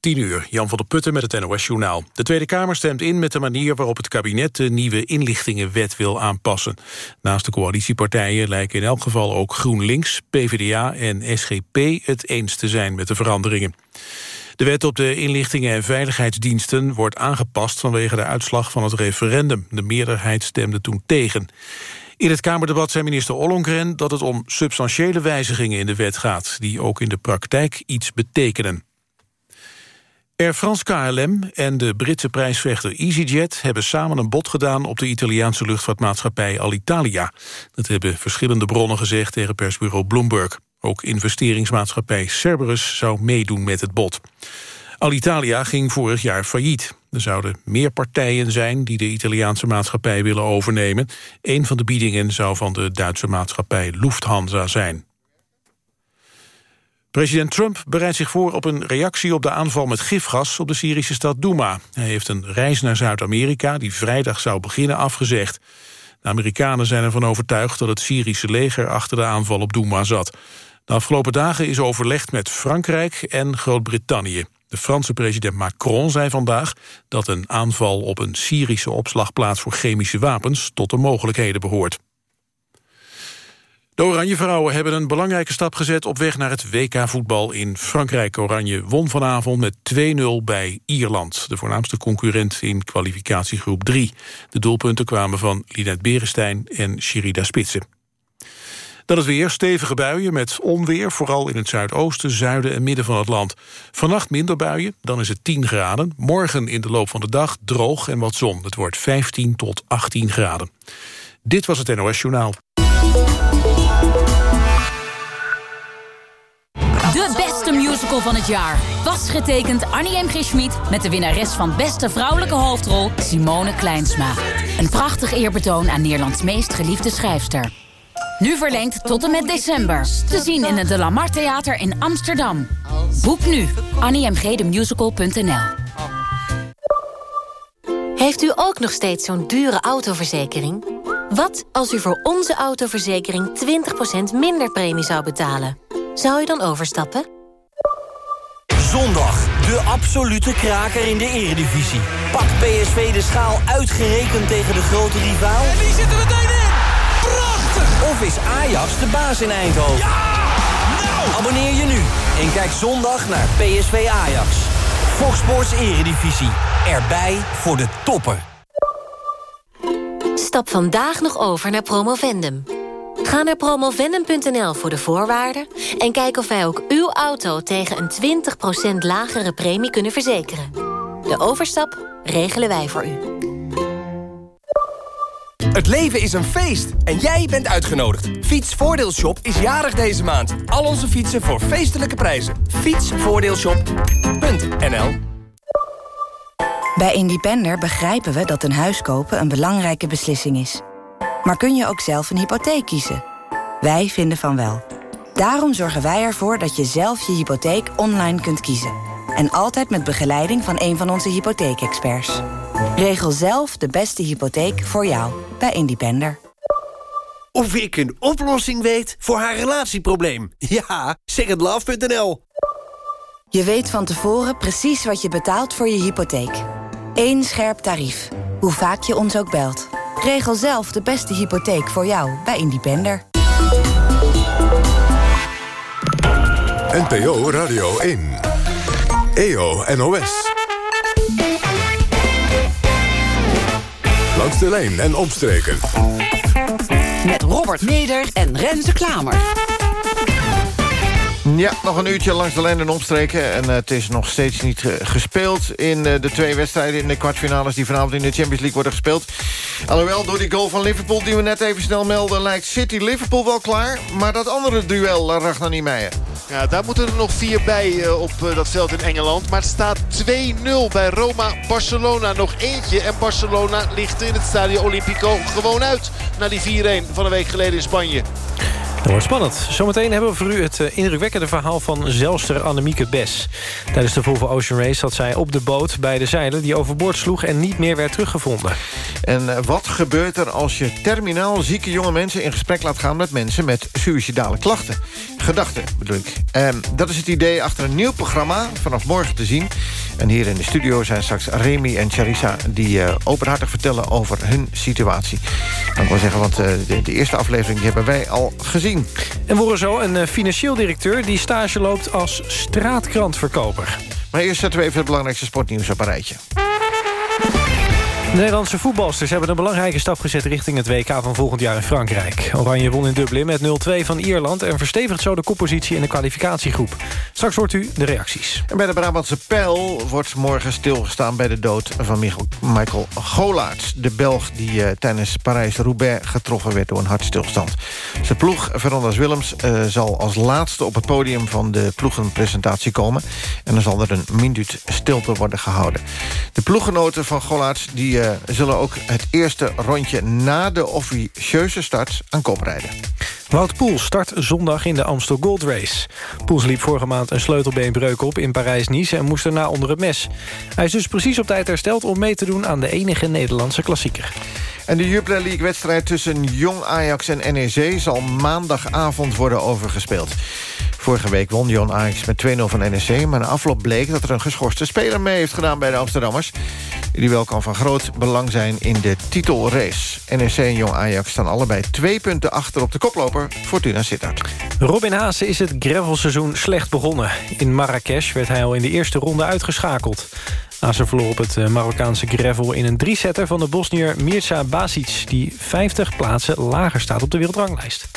10 uur, Jan van der Putten met het NOS-journaal. De Tweede Kamer stemt in met de manier waarop het kabinet... de nieuwe inlichtingenwet wil aanpassen. Naast de coalitiepartijen lijken in elk geval ook GroenLinks... PvdA en SGP het eens te zijn met de veranderingen. De wet op de inlichtingen en veiligheidsdiensten wordt aangepast... vanwege de uitslag van het referendum. De meerderheid stemde toen tegen. In het Kamerdebat zei minister Ollongren dat het om substantiële wijzigingen in de wet gaat... die ook in de praktijk iets betekenen. Air France KLM en de Britse prijsvechter EasyJet... hebben samen een bod gedaan op de Italiaanse luchtvaartmaatschappij Alitalia. Dat hebben verschillende bronnen gezegd tegen persbureau Bloomberg. Ook investeringsmaatschappij Cerberus zou meedoen met het bod. Alitalia ging vorig jaar failliet. Er zouden meer partijen zijn die de Italiaanse maatschappij willen overnemen. Een van de biedingen zou van de Duitse maatschappij Lufthansa zijn. President Trump bereidt zich voor op een reactie op de aanval met gifgas op de Syrische stad Douma. Hij heeft een reis naar Zuid-Amerika, die vrijdag zou beginnen, afgezegd. De Amerikanen zijn ervan overtuigd dat het Syrische leger achter de aanval op Douma zat. De afgelopen dagen is overlegd met Frankrijk en Groot-Brittannië. De Franse president Macron zei vandaag dat een aanval op een Syrische opslagplaats voor chemische wapens tot de mogelijkheden behoort. De Oranje Vrouwen hebben een belangrijke stap gezet op weg naar het WK-voetbal in Frankrijk. Oranje won vanavond met 2-0 bij Ierland, de voornaamste concurrent in kwalificatiegroep 3. De doelpunten kwamen van Linet Berenstein en Sherida Spitsen. Dan het weer, stevige buien met onweer, vooral in het zuidoosten, zuiden en midden van het land. Vannacht minder buien, dan is het 10 graden. Morgen in de loop van de dag droog en wat zon. Het wordt 15 tot 18 graden. Dit was het NOS Journaal. De beste musical van het jaar. Was getekend Annie M. G. Schmid met de winnares van beste vrouwelijke hoofdrol Simone Kleinsma. Een prachtig eerbetoon aan Nederlands meest geliefde schrijfster. Nu verlengd tot en met december. Te zien in het De Lamar Theater in Amsterdam. Boek nu. AnnieMGDemusical.nl Heeft u ook nog steeds zo'n dure autoverzekering? Wat als u voor onze autoverzekering 20% minder premie zou betalen? Zou u dan overstappen? Zondag, de absolute kraker in de eredivisie. Pak PSV de schaal uitgerekend tegen de grote rivaal? En die zitten meteen in! Prachtig! Of is Ajax de baas in Eindhoven? Ja! Nou! Abonneer je nu en kijk zondag naar PSV Ajax. Fox Sports Eredivisie. Erbij voor de toppen. Stap vandaag nog over naar Promovendum. Ga naar promovendum.nl voor de voorwaarden... en kijk of wij ook uw auto tegen een 20% lagere premie kunnen verzekeren. De overstap regelen wij voor u. Het leven is een feest en jij bent uitgenodigd. Fietsvoordeelshop is jarig deze maand. Al onze fietsen voor feestelijke prijzen. Fietsvoordeelshop.nl Bij Independer begrijpen we dat een huis kopen een belangrijke beslissing is. Maar kun je ook zelf een hypotheek kiezen? Wij vinden van wel. Daarom zorgen wij ervoor dat je zelf je hypotheek online kunt kiezen. En altijd met begeleiding van een van onze hypotheekexperts. Regel zelf de beste hypotheek voor jou bij Independer. Of ik een oplossing weet voor haar relatieprobleem. Ja, secondlove.nl Je weet van tevoren precies wat je betaalt voor je hypotheek. Eén scherp tarief, hoe vaak je ons ook belt. Regel zelf de beste hypotheek voor jou bij Independer. NPO Radio 1. EO NOS. Langs de lijn en omstreken. Met Robert Meder en Renze Klamer. Ja, nog een uurtje langs de lijn en omstreken. En uh, het is nog steeds niet uh, gespeeld in uh, de twee wedstrijden... in de kwartfinales die vanavond in de Champions League worden gespeeld. Alhoewel, door die goal van Liverpool die we net even snel melden... lijkt City-Liverpool wel klaar. Maar dat andere duel, Ragnar Niemeyer... Ja, daar moeten er nog vier bij op dat veld in Engeland. Maar het staat 2-0 bij Roma-Barcelona. Nog eentje en Barcelona ligt in het Stadio Olimpico gewoon uit... na die 4-1 van een week geleden in Spanje. Dat wordt spannend. Zometeen hebben we voor u het eh, indrukwekkende verhaal van zelfster Annemieke Bes. Tijdens de Volvo Ocean Race zat zij op de boot bij de zeilen... die overboord sloeg en niet meer werd teruggevonden. En eh, wat gebeurt er als je terminaal zieke jonge mensen... in gesprek laat gaan met mensen met suïcidale klachten? Gedachten, bedoel ik. Ehm, dat is het idee achter een nieuw programma, vanaf morgen te zien. En hier in de studio zijn straks Remy en Charissa... die uh, openhartig vertellen over hun situatie. Dan ik wil zeggen, want de, de eerste aflevering hebben wij al gezien. En we zo een eh, financieel directeur die stage loopt als straatkrantverkoper. Maar eerst zetten we even het belangrijkste sportnieuws op een rijtje. De Nederlandse voetbalsters hebben een belangrijke stap gezet... richting het WK van volgend jaar in Frankrijk. Oranje won in Dublin met 0-2 van Ierland... en verstevigt zo de koppositie in de kwalificatiegroep. Straks hoort u de reacties. En bij de Brabantse Pijl wordt morgen stilgestaan... bij de dood van Michael Golaerts. De Belg die uh, tijdens Parijs-Roubaix getroffen werd door een hartstilstand. Zijn ploeg, Verandas Willems, uh, zal als laatste op het podium... van de ploegenpresentatie komen. En dan zal er een minuut stilte worden gehouden. De ploeggenoten van Golaerts... die uh, zullen ook het eerste rondje na de officieuze start aan kop rijden. Wout Poels start zondag in de Amstel Gold Race. Poels liep vorige maand een sleutelbeenbreuk op in Parijs-Nice... en moest daarna onder het mes. Hij is dus precies op tijd hersteld om mee te doen aan de enige Nederlandse klassieker. En de Jupiler League-wedstrijd tussen Jong Ajax en NEC... zal maandagavond worden overgespeeld. Vorige week won Jong Ajax met 2-0 van NEC... maar na afloop bleek dat er een geschorste speler mee heeft gedaan bij de Amsterdammers. Die wel kan van groot belang zijn in de titelrace. NEC en Jong Ajax staan allebei twee punten achter op de koploper Fortuna Sittard. Robin Haase is het gravelseizoen slecht begonnen. In Marrakesh werd hij al in de eerste ronde uitgeschakeld. Haase verloor op het Marokkaanse gravel in een drie-setter van de Bosnier Mirza Basic... die 50 plaatsen lager staat op de wereldranglijst.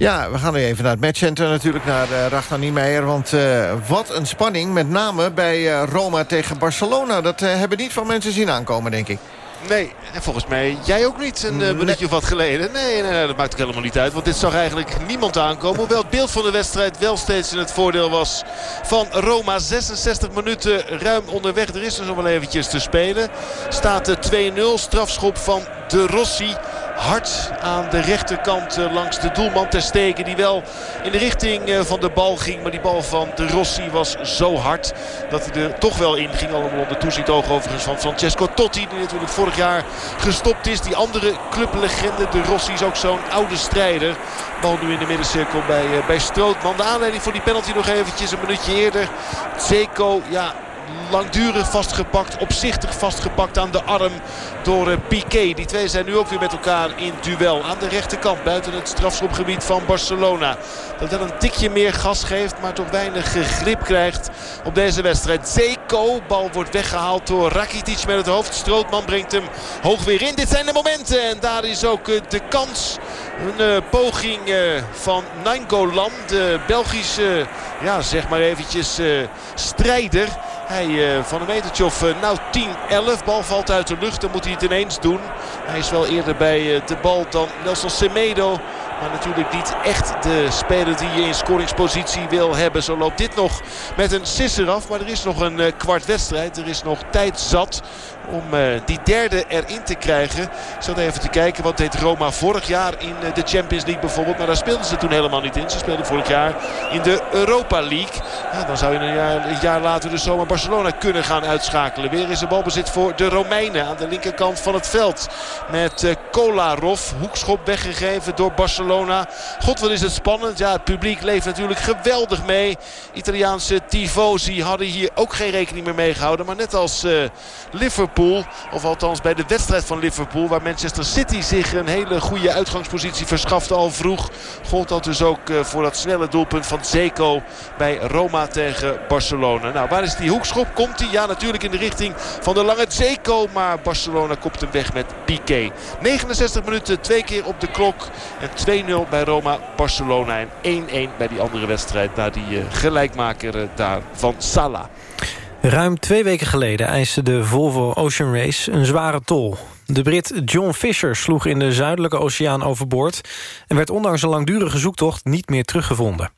Ja, we gaan nu even naar het matchcenter natuurlijk, naar uh, Ragnar Niemeyer. Want uh, wat een spanning, met name bij uh, Roma tegen Barcelona. Dat hebben niet veel mensen zien aankomen, denk ik. Nee, en volgens mij jij ook niet een uh, minuutje of wat geleden. Nee, nee, nee, dat maakt ook helemaal niet uit. Want dit zag eigenlijk niemand aankomen. Hoewel het beeld van de wedstrijd wel steeds in het voordeel was van Roma. 66 minuten ruim onderweg. Er is dus nog wel eventjes te spelen. Staat 2-0. Strafschop van De Rossi hard aan de rechterkant langs de doelman ter steken. Die wel in de richting van de bal ging. Maar die bal van de Rossi was zo hard dat hij er toch wel in ging. Allemaal onder toezicht oog overigens van Francesco Totti. Die natuurlijk vorig jaar gestopt is. Die andere clublegende, de Rossi is ook zo'n oude strijder. Bal nu in de middencirkel bij, bij Strootman. De aanleiding voor die penalty nog eventjes een minuutje eerder. Zeko, ja, langdurig vastgepakt, opzichtig vastgepakt aan de arm door Piqué. Die twee zijn nu ook weer met elkaar in duel. Aan de rechterkant buiten het strafschopgebied van Barcelona. Dat wel een tikje meer gas geeft, maar toch weinig grip krijgt op deze wedstrijd. Zeko, bal wordt weggehaald door Rakitic met het hoofd. Strootman brengt hem hoog weer in. Dit zijn de momenten en daar is ook de kans. Een poging van Nainggolan, de Belgische, ja zeg maar eventjes strijder. Hij van een metertje of nou 10, 11. Bal valt uit de lucht. Dan moet hij het ineens doen. Hij is wel eerder bij de bal dan Nelson Semedo. Maar natuurlijk niet echt de speler die je in scoringspositie wil hebben. Zo loopt dit nog met een sisser af. Maar er is nog een kwart wedstrijd. Er is nog tijd zat om uh, die derde erin te krijgen. Ik zat even te kijken wat deed Roma vorig jaar in uh, de Champions League bijvoorbeeld. Maar daar speelden ze toen helemaal niet in. Ze speelden vorig jaar in de Europa League. Dan zou je een jaar, later dus zomaar Barcelona kunnen gaan uitschakelen. Weer is er balbezit voor de Romeinen aan de linkerkant van het veld. Met Kolarov. Hoekschop weggegeven door Barcelona. God wat is het spannend. Ja, het publiek leeft natuurlijk geweldig mee. Italiaanse tifosi hadden hier ook geen rekening meer mee gehouden. Maar net als Liverpool. Of althans bij de wedstrijd van Liverpool. Waar Manchester City zich een hele goede uitgangspositie verschafte al vroeg. Gold dat dus ook voor dat snelle doelpunt van Zeko bij Roma tegen Barcelona. Nou, waar is die hoekschop? Komt hij? Ja, natuurlijk in de richting van de lange Zeko. Maar Barcelona kopt hem weg met Piqué. 69 minuten, twee keer op de klok. En 2-0 bij Roma, Barcelona. En 1-1 bij die andere wedstrijd. Na die gelijkmaker daar van Salah. Ruim twee weken geleden eiste de Volvo Ocean Race een zware tol. De Brit John Fisher sloeg in de zuidelijke oceaan overboord... en werd ondanks een langdurige zoektocht niet meer teruggevonden.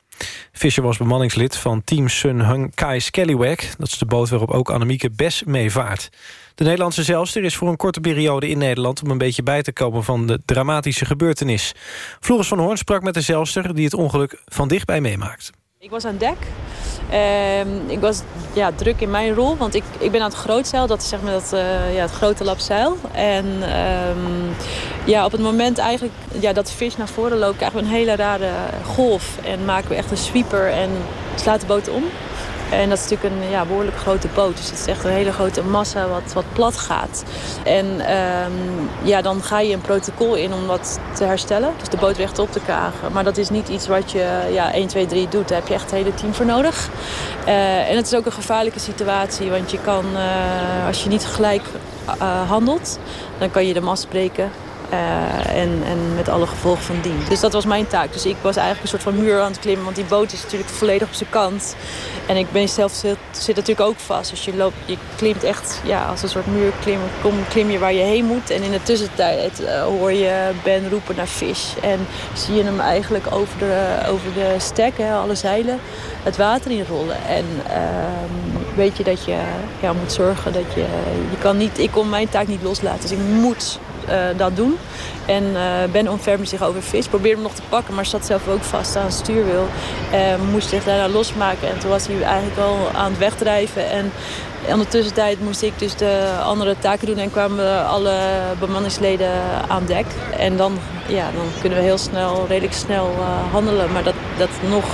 Fischer was bemanningslid van Team Sun Hung Kai Scallywag. Dat is de boot waarop ook Annemieke Bes meevaart. De Nederlandse zelfster is voor een korte periode in Nederland... om een beetje bij te komen van de dramatische gebeurtenis. Floris van Hoorn sprak met de zelfster die het ongeluk van dichtbij meemaakt. Ik was aan dek. Ehm, ik was ja, druk in mijn rol, want ik, ik ben aan het grootzeil. Dat is zeg maar dat, uh, ja, het grote lapzeil. En um, ja, op het moment eigenlijk ja, dat de vis naar voren loopt... krijgen we een hele rare golf. En maken we echt een sweeper en slaat de boot om. En dat is natuurlijk een ja, behoorlijk grote boot. Dus het is echt een hele grote massa wat, wat plat gaat. En um, ja, dan ga je een protocol in om wat te herstellen. Dus de boot rechtop te krijgen. Maar dat is niet iets wat je ja, 1, 2, 3 doet. Daar heb je echt het hele team voor nodig. Uh, en het is ook een gevaarlijke situatie. Want je kan, uh, als je niet gelijk uh, handelt... dan kan je de mast breken. Uh, en, en met alle gevolgen van dien. Dus dat was mijn taak. Dus ik was eigenlijk een soort van muur aan het klimmen. Want die boot is natuurlijk volledig op zijn kant. En ik ben zelf zit, zit natuurlijk ook vast. Dus je, loopt, je klimt echt ja, als een soort muur klim, klim je waar je heen moet. En in de tussentijd uh, hoor je Ben roepen naar vis. En zie je hem eigenlijk over de, over de stek, hè, alle zeilen, het water inrollen. En uh, weet je dat je ja, moet zorgen dat je... Je kan niet, ik kon mijn taak niet loslaten. Dus ik moet dat doen. En uh, Ben ontfermde zich over vis. Probeerde hem nog te pakken, maar zat zelf ook vast aan het stuurwiel. En moest zich daarna losmaken. En toen was hij eigenlijk al aan het wegdrijven. En in de tussentijd moest ik dus de andere taken doen. En kwamen alle bemanningsleden aan dek. En dan, ja, dan kunnen we heel snel, redelijk snel handelen. Maar dat, dat nog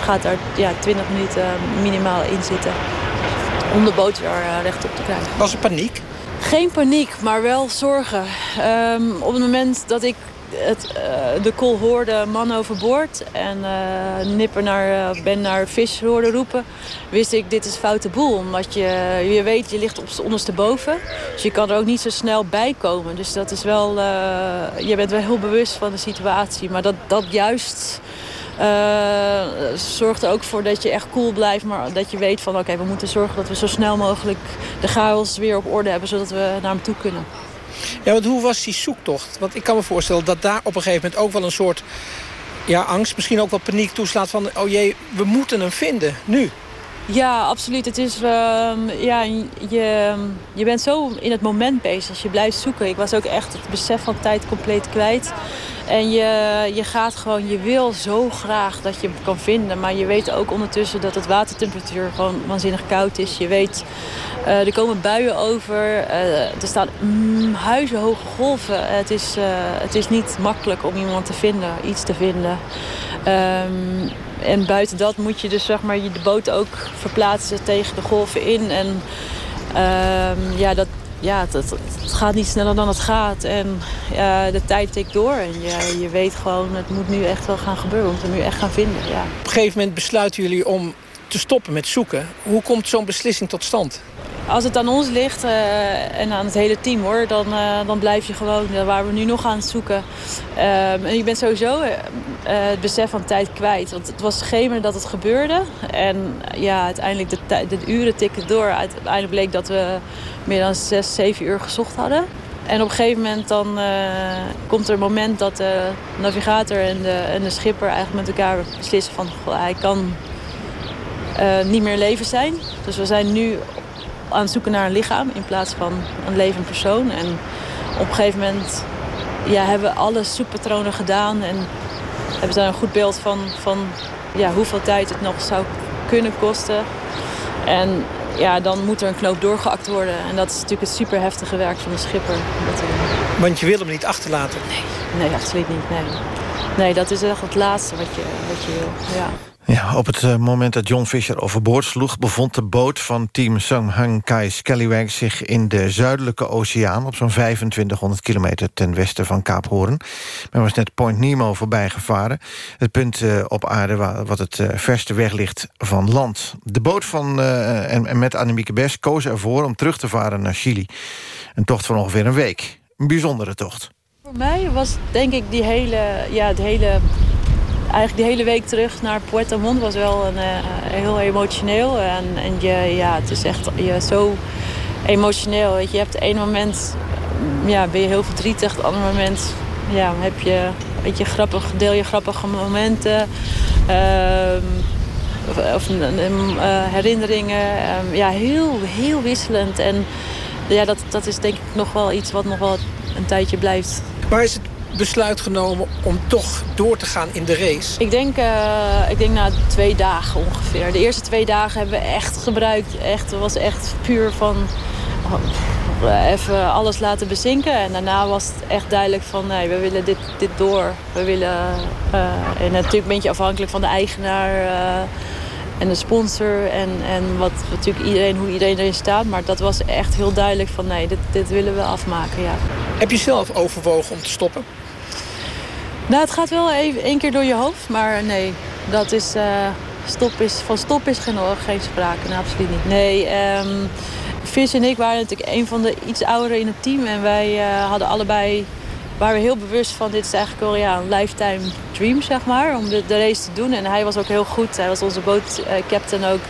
gaat er ja, 20 minuten minimaal in zitten. Om de boot weer rechtop te krijgen. Was er paniek? Geen paniek, maar wel zorgen. Um, op het moment dat ik het, uh, de call hoorde, man overboord... en uh, Nipper naar, uh, Ben naar vis hoorde roepen... wist ik, dit is foute boel. Omdat je, je weet, je ligt op ondersteboven. Dus je kan er ook niet zo snel bij komen. Dus dat is wel... je bent wel heel bewust van de situatie. Maar dat, dat juist... Uh, zorgt er ook voor dat je echt cool blijft. Maar dat je weet van oké, okay, we moeten zorgen dat we zo snel mogelijk de chaos weer op orde hebben. Zodat we naar hem toe kunnen. Ja, want hoe was die zoektocht? Want ik kan me voorstellen dat daar op een gegeven moment ook wel een soort ja, angst, misschien ook wel paniek toeslaat van oh jee, we moeten hem vinden, nu. Ja, absoluut. Het is, uh, ja, je, je bent zo in het moment bezig. Je blijft zoeken. Ik was ook echt het besef van tijd compleet kwijt. En je, je gaat gewoon, je wil zo graag dat je hem kan vinden. Maar je weet ook ondertussen dat het watertemperatuur gewoon waanzinnig koud is. Je weet, uh, er komen buien over. Uh, er staan mm, huizenhoge golven. Het is, uh, het is niet makkelijk om iemand te vinden, iets te vinden. Um, en buiten dat moet je dus zeg maar, de boot ook verplaatsen tegen de golven in. En um, ja, dat, ja, het, het, het, gaat niet sneller dan het gaat. En de tijd tikt door. En je, je weet gewoon, het moet nu echt wel gaan gebeuren. We moeten hem nu echt gaan vinden. Ja. Op een gegeven moment besluiten jullie om te stoppen met zoeken. Hoe komt zo'n beslissing tot stand? Als het aan ons ligt uh, en aan het hele team hoor, dan, uh, dan blijf je gewoon uh, waar we nu nog aan zoeken. en je bent sowieso het besef van tijd kwijt. Want het was schemer dat het gebeurde. En ja, uiteindelijk de, de uren tikken door. Uiteindelijk bleek dat we meer dan zes, zeven uur gezocht hadden. En op een gegeven moment dan komt er een moment dat de navigator en de, en de schipper eigenlijk met elkaar beslissen van hij kan niet meer leven zijn. Dus we zijn nu aan het zoeken naar een lichaam in plaats van een levend persoon. En op een gegeven moment ja, hebben we alle zoekpatronen gedaan en hebben ze daar een goed beeld van, van ja, hoeveel tijd het nog zou kunnen kosten. En ja, dan moet er een knoop doorgeakt worden. En dat is natuurlijk het super heftige werk van de schipper. Dat, uh... Want je wil hem niet achterlaten? Nee, nee absoluut niet. Nee. nee, dat is echt het laatste wat je, wat je wil. Ja. Ja, op het moment dat John Fisher overboord sloeg... bevond de boot van team Sung Hang Kai Scallywag zich in de zuidelijke oceaan... op zo'n 2500 kilometer ten westen van Kaap Hoorn. Men was net Point Nemo voorbij gevaren. Het punt uh, op aarde wat het uh, verste weg ligt van land. De boot van, en, en met Annemieke Bes koos ervoor om terug te varen naar Chili. Een tocht van ongeveer een week. Een bijzondere tocht. Voor mij was denk ik die hele, ja, de hele eigenlijk die hele week terug naar Puerto Montt was wel een, uh, heel emotioneel. En, en je, ja, het is echt je, zo emotioneel. Je, hebt ene moment ja, ben je heel verdrietig. Het andere moment ja, heb je, weet je grappig, deel je grappige momenten. Ehm, of, of herinneringen. Ehm, ja, heel, heel wisselend. En ja, dat, dat is denk ik nog wel iets wat nog wel een tijdje blijft. Waar is het besluit genomen om toch door te gaan in de race? Ik denk, uh, ik denk na twee dagen ongeveer. De eerste twee dagen hebben we echt gebruikt. Echt, het was echt puur van oh, even alles laten bezinken. En daarna was het echt duidelijk van nee, we willen dit, dit door. We willen, uh, en natuurlijk een beetje afhankelijk van de eigenaar... En de sponsor en, en wat natuurlijk iedereen, hoe iedereen erin staat. Maar dat was echt heel duidelijk van nee, dit, dit willen we afmaken. Ja. Heb je zelf overwogen om te stoppen? Nou, het gaat wel even één keer door je hoofd. Maar nee, dat is, uh, stop is, van stop is geen, geen sprake. Nee, absoluut niet. Nee, um, Vis en ik waren natuurlijk een van de iets ouderen in het team. En wij uh, hadden allebei waren heel bewust van dit is eigenlijk ja, een lifetime dream, zeg maar, om de, race te doen. En hij was ook heel goed. Hij was onze bootcaptain ook,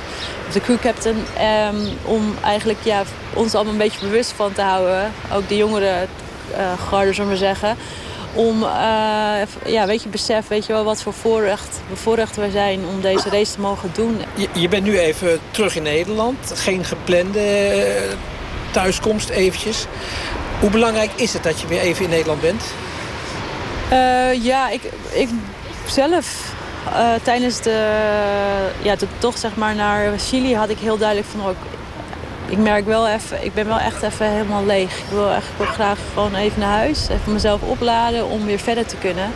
of de crew captain. Um, om eigenlijk ja, ons allemaal een beetje bewust van te houden. Ook de jongere uh, garde, zullen we zeggen. Om, uh, ja, weet je, besef, weet je wel, wat voor voorrecht, bevoorrecht wij zijn om deze race te mogen doen. Je, je bent nu even terug in Nederland. Geen geplande thuiskomst eventjes. Hoe belangrijk is het dat je weer even in Nederland bent? Uh, ja, ik, ik zelf uh, tijdens de, ja, de tocht zeg maar, naar Chili had ik heel duidelijk van ook. Ik merk wel even, ik ben wel echt even helemaal leeg. Ik wil ik wil graag gewoon even naar huis, even mezelf opladen om weer verder te kunnen.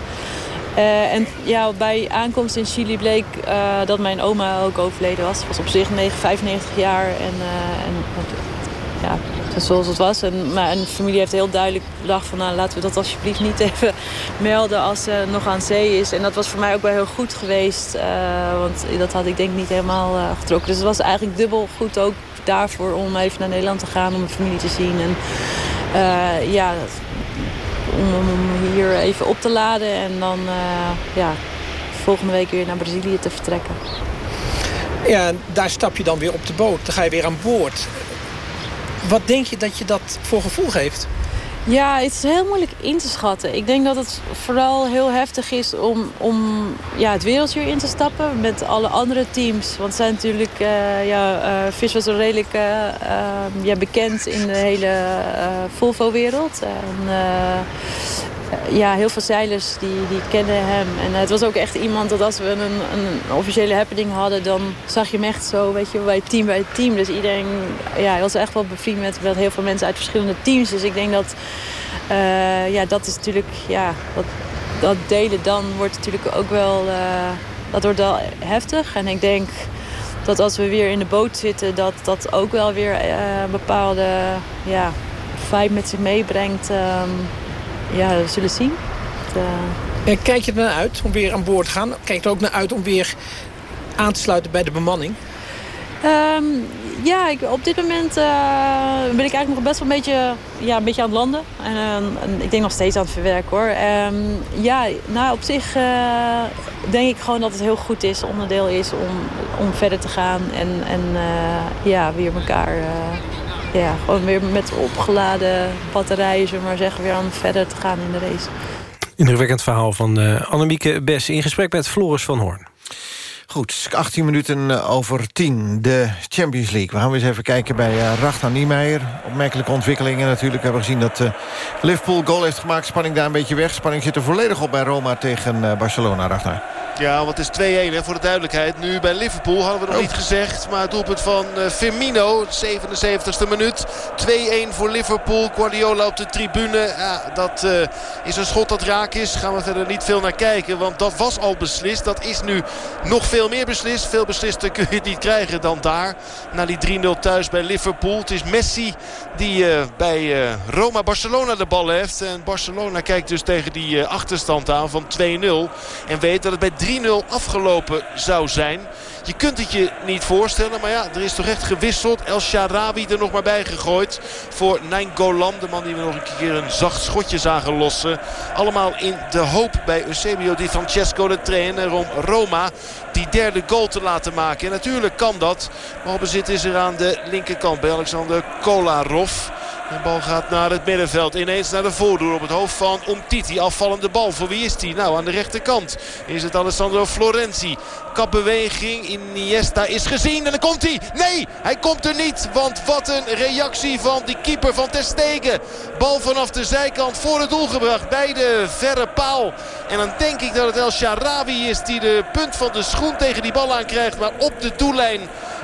Uh, en ja, bij aankomst in Chili bleek uh, dat mijn oma ook overleden was. Ze was op zich 9, 95 jaar en, en ja, zoals het was. En mijn familie heeft heel duidelijk bedacht van... Nou, laten we dat alsjeblieft niet even melden als ze nog aan zee is. En dat was voor mij ook wel heel goed geweest. Want dat had ik denk niet helemaal getrokken. Dus het was eigenlijk dubbel goed ook daarvoor om even naar Nederland te gaan... om mijn familie te zien. En uh, ja, om, hier even op te laden. En dan ja, volgende week weer naar Brazilië te vertrekken. Ja, daar stap je dan weer op de boot. Dan ga je weer aan boord. Wat denk je dat je dat voor gevoel geeft? Ja, het is heel moeilijk in te schatten. Ik denk dat het vooral heel heftig is om, om ja, het wereldje in te stappen met alle andere teams. Want zijn natuurlijk, uh, ja, uh, Vis was redelijk uh, ja, bekend in de hele Volvo-wereld. En ja, heel veel zeilers die, die kennen hem. En het was ook echt iemand dat als we een, een officiële happening hadden... dan zag je hem echt zo, weet je, bij team bij team. Dus iedereen ja, hij was echt wel bevriend met, met heel veel mensen uit verschillende teams. Dus ik denk dat, uh, ja, dat is natuurlijk, ja, dat, dat delen dan wordt natuurlijk ook wel, dat wordt wel heftig. En ik denk dat als we weer in de boot zitten, dat dat ook wel weer uh, bepaalde ja, vibe met zich meebrengt... Um, ja, we zullen zien. De... En kijk je er naar uit om weer aan boord te gaan? Kijk je er ook naar uit om weer aan te sluiten bij de bemanning? Um, ja, ik, op dit moment uh, ben ik eigenlijk nog best wel een beetje, ja, een beetje aan het landen. En, uh, ik denk nog steeds aan het verwerken hoor. Um, ja, nou op zich uh, denk ik gewoon dat het heel goed is, onderdeel is om, om verder te gaan. En, en ja, weer elkaar ja, gewoon weer met opgeladen batterijen, zullen we maar zeggen, weer aan verder te gaan in de race. Indrukwekkend verhaal van uh, Annemieke Bes in gesprek met Floris van Hoorn. Goed, 18 minuten eh, over 10, de Champions League. We gaan eens even kijken bij uh, Rachta Niemeyer. Opmerkelijke ontwikkelingen natuurlijk. We hebben gezien dat uh, Liverpool goal heeft gemaakt. Spanning daar een beetje weg. Spanning zit er volledig op bij Roma tegen uh, Barcelona, Rachta. Ja, want het is 2-1 voor de duidelijkheid. Nu bij Liverpool hadden we nog oh. niet gezegd. Maar het doelpunt van uh, Firmino, 77ste minuut. 2-1 voor Liverpool. Guardiola op de tribune. Ja, dat uh, is een schot dat raak is. Gaan we verder niet veel naar kijken. Want dat was al beslist. Dat is nu nog veel meer beslist. Veel beslister kun je het niet krijgen dan daar. Na die 3-0 thuis bij Liverpool. Het is Messi die uh, bij Roma-Barcelona de bal heeft. En Barcelona kijkt dus tegen die achterstand aan van 2-0. En weet dat het bij 3-0 afgelopen zou zijn. Je kunt het je niet voorstellen. Maar ja, er is toch echt gewisseld. El Sharawi er nog maar bij gegooid. Voor Golam, De man die we nog een keer een zacht schotje zagen lossen. Allemaal in de hoop bij Eusebio Di Francesco de trainer om Roma die derde goal te laten maken. En natuurlijk kan dat. Maar op bezit is er aan de linkerkant bij Alexander Kolarov. De bal gaat naar het middenveld. Ineens naar de voordoer op het hoofd van Umtiti. Afvallende bal. Voor wie is die? Nou, aan de rechterkant is het Alessandro Florenzi. Kapbeweging. Iniesta is gezien. En dan komt hij. Nee, hij komt er niet. Want wat een reactie van die keeper van Ter Stegen. Bal vanaf de zijkant voor het doel gebracht. Bij de verre paal. En dan denk ik dat het El Sharawi is die de punt van de schoen tegen die bal aankrijgt. Maar op de doellijn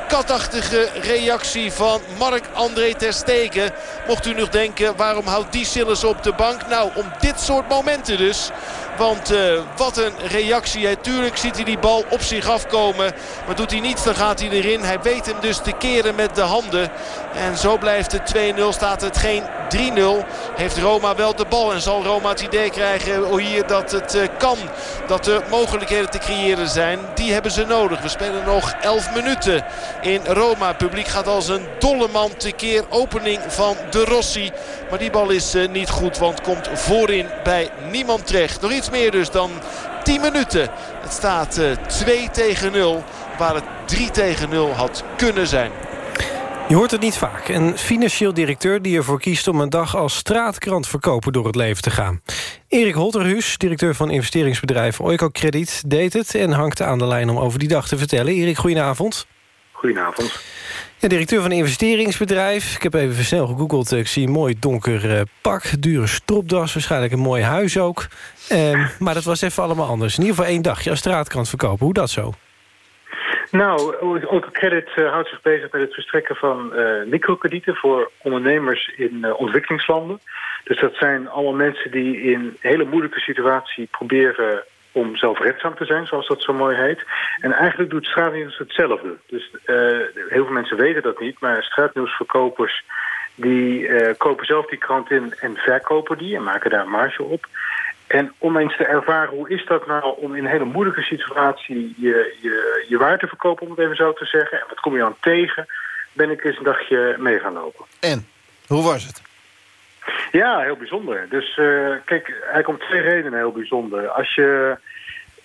katachtige reactie van Mark-André Ter Stegen. Mocht u nog denken, waarom houdt die Sillis op de bank? Nou, om dit soort momenten dus. Want uh, wat een reactie. Tuurlijk ziet hij die bal op zich afkomen. Maar doet hij niets, dan gaat hij erin. Hij weet hem dus te keren met de handen. En zo blijft het 2-0. Staat het geen 3-0. Heeft Roma wel de bal. En zal Roma het idee krijgen hier dat het uh, kan. Dat er mogelijkheden te creëren zijn. Die hebben ze nodig. We spelen nog 11 minuten in Roma. Het publiek gaat als een dolle man tekeer. Opening van de Rossi. Maar die bal is niet goed. Want komt voorin bij niemand terecht. Nog iets meer dus dan 10 minuten. Het staat uh, 2 tegen 0. Waar het 3 tegen 0 had kunnen zijn. Je hoort het niet vaak. Een financieel directeur die ervoor kiest om een dag als straatkrant verkopen door het leven te gaan. Erik Holterhuus, directeur van investeringsbedrijf Oiko Credit, deed het en hangt aan de lijn om over die dag te vertellen. Erik, goedenavond. Goedenavond. Ja, directeur van een investeringsbedrijf. Ik heb even snel gegoogeld. Ik zie een mooi donker uh, pak, dure stropdas, waarschijnlijk een mooi huis ook. Uh, maar dat was even allemaal anders. In ieder geval één dagje als straatkrant verkopen. Hoe dat zo? Nou, ook Credit uh, houdt zich bezig met het verstrekken van uh, microkredieten voor ondernemers in uh, ontwikkelingslanden. Dus dat zijn allemaal mensen die in een hele moeilijke situatie proberen om zelfredzaam te zijn, zoals dat zo mooi heet. En eigenlijk doet straatnieuws hetzelfde. Dus heel veel mensen weten dat niet, maar straatnieuwsverkopers die kopen zelf die krant in en verkopen die en maken daar een marge op. En om eens te ervaren hoe is dat nou om in een hele moeilijke situatie je, je, je waar te verkopen, om het even zo te zeggen. En wat kom je dan tegen, ben ik eens een dagje mee gaan lopen. En, hoe was het? Ja, heel bijzonder. Dus uh, kijk, eigenlijk om twee redenen heel bijzonder. Als je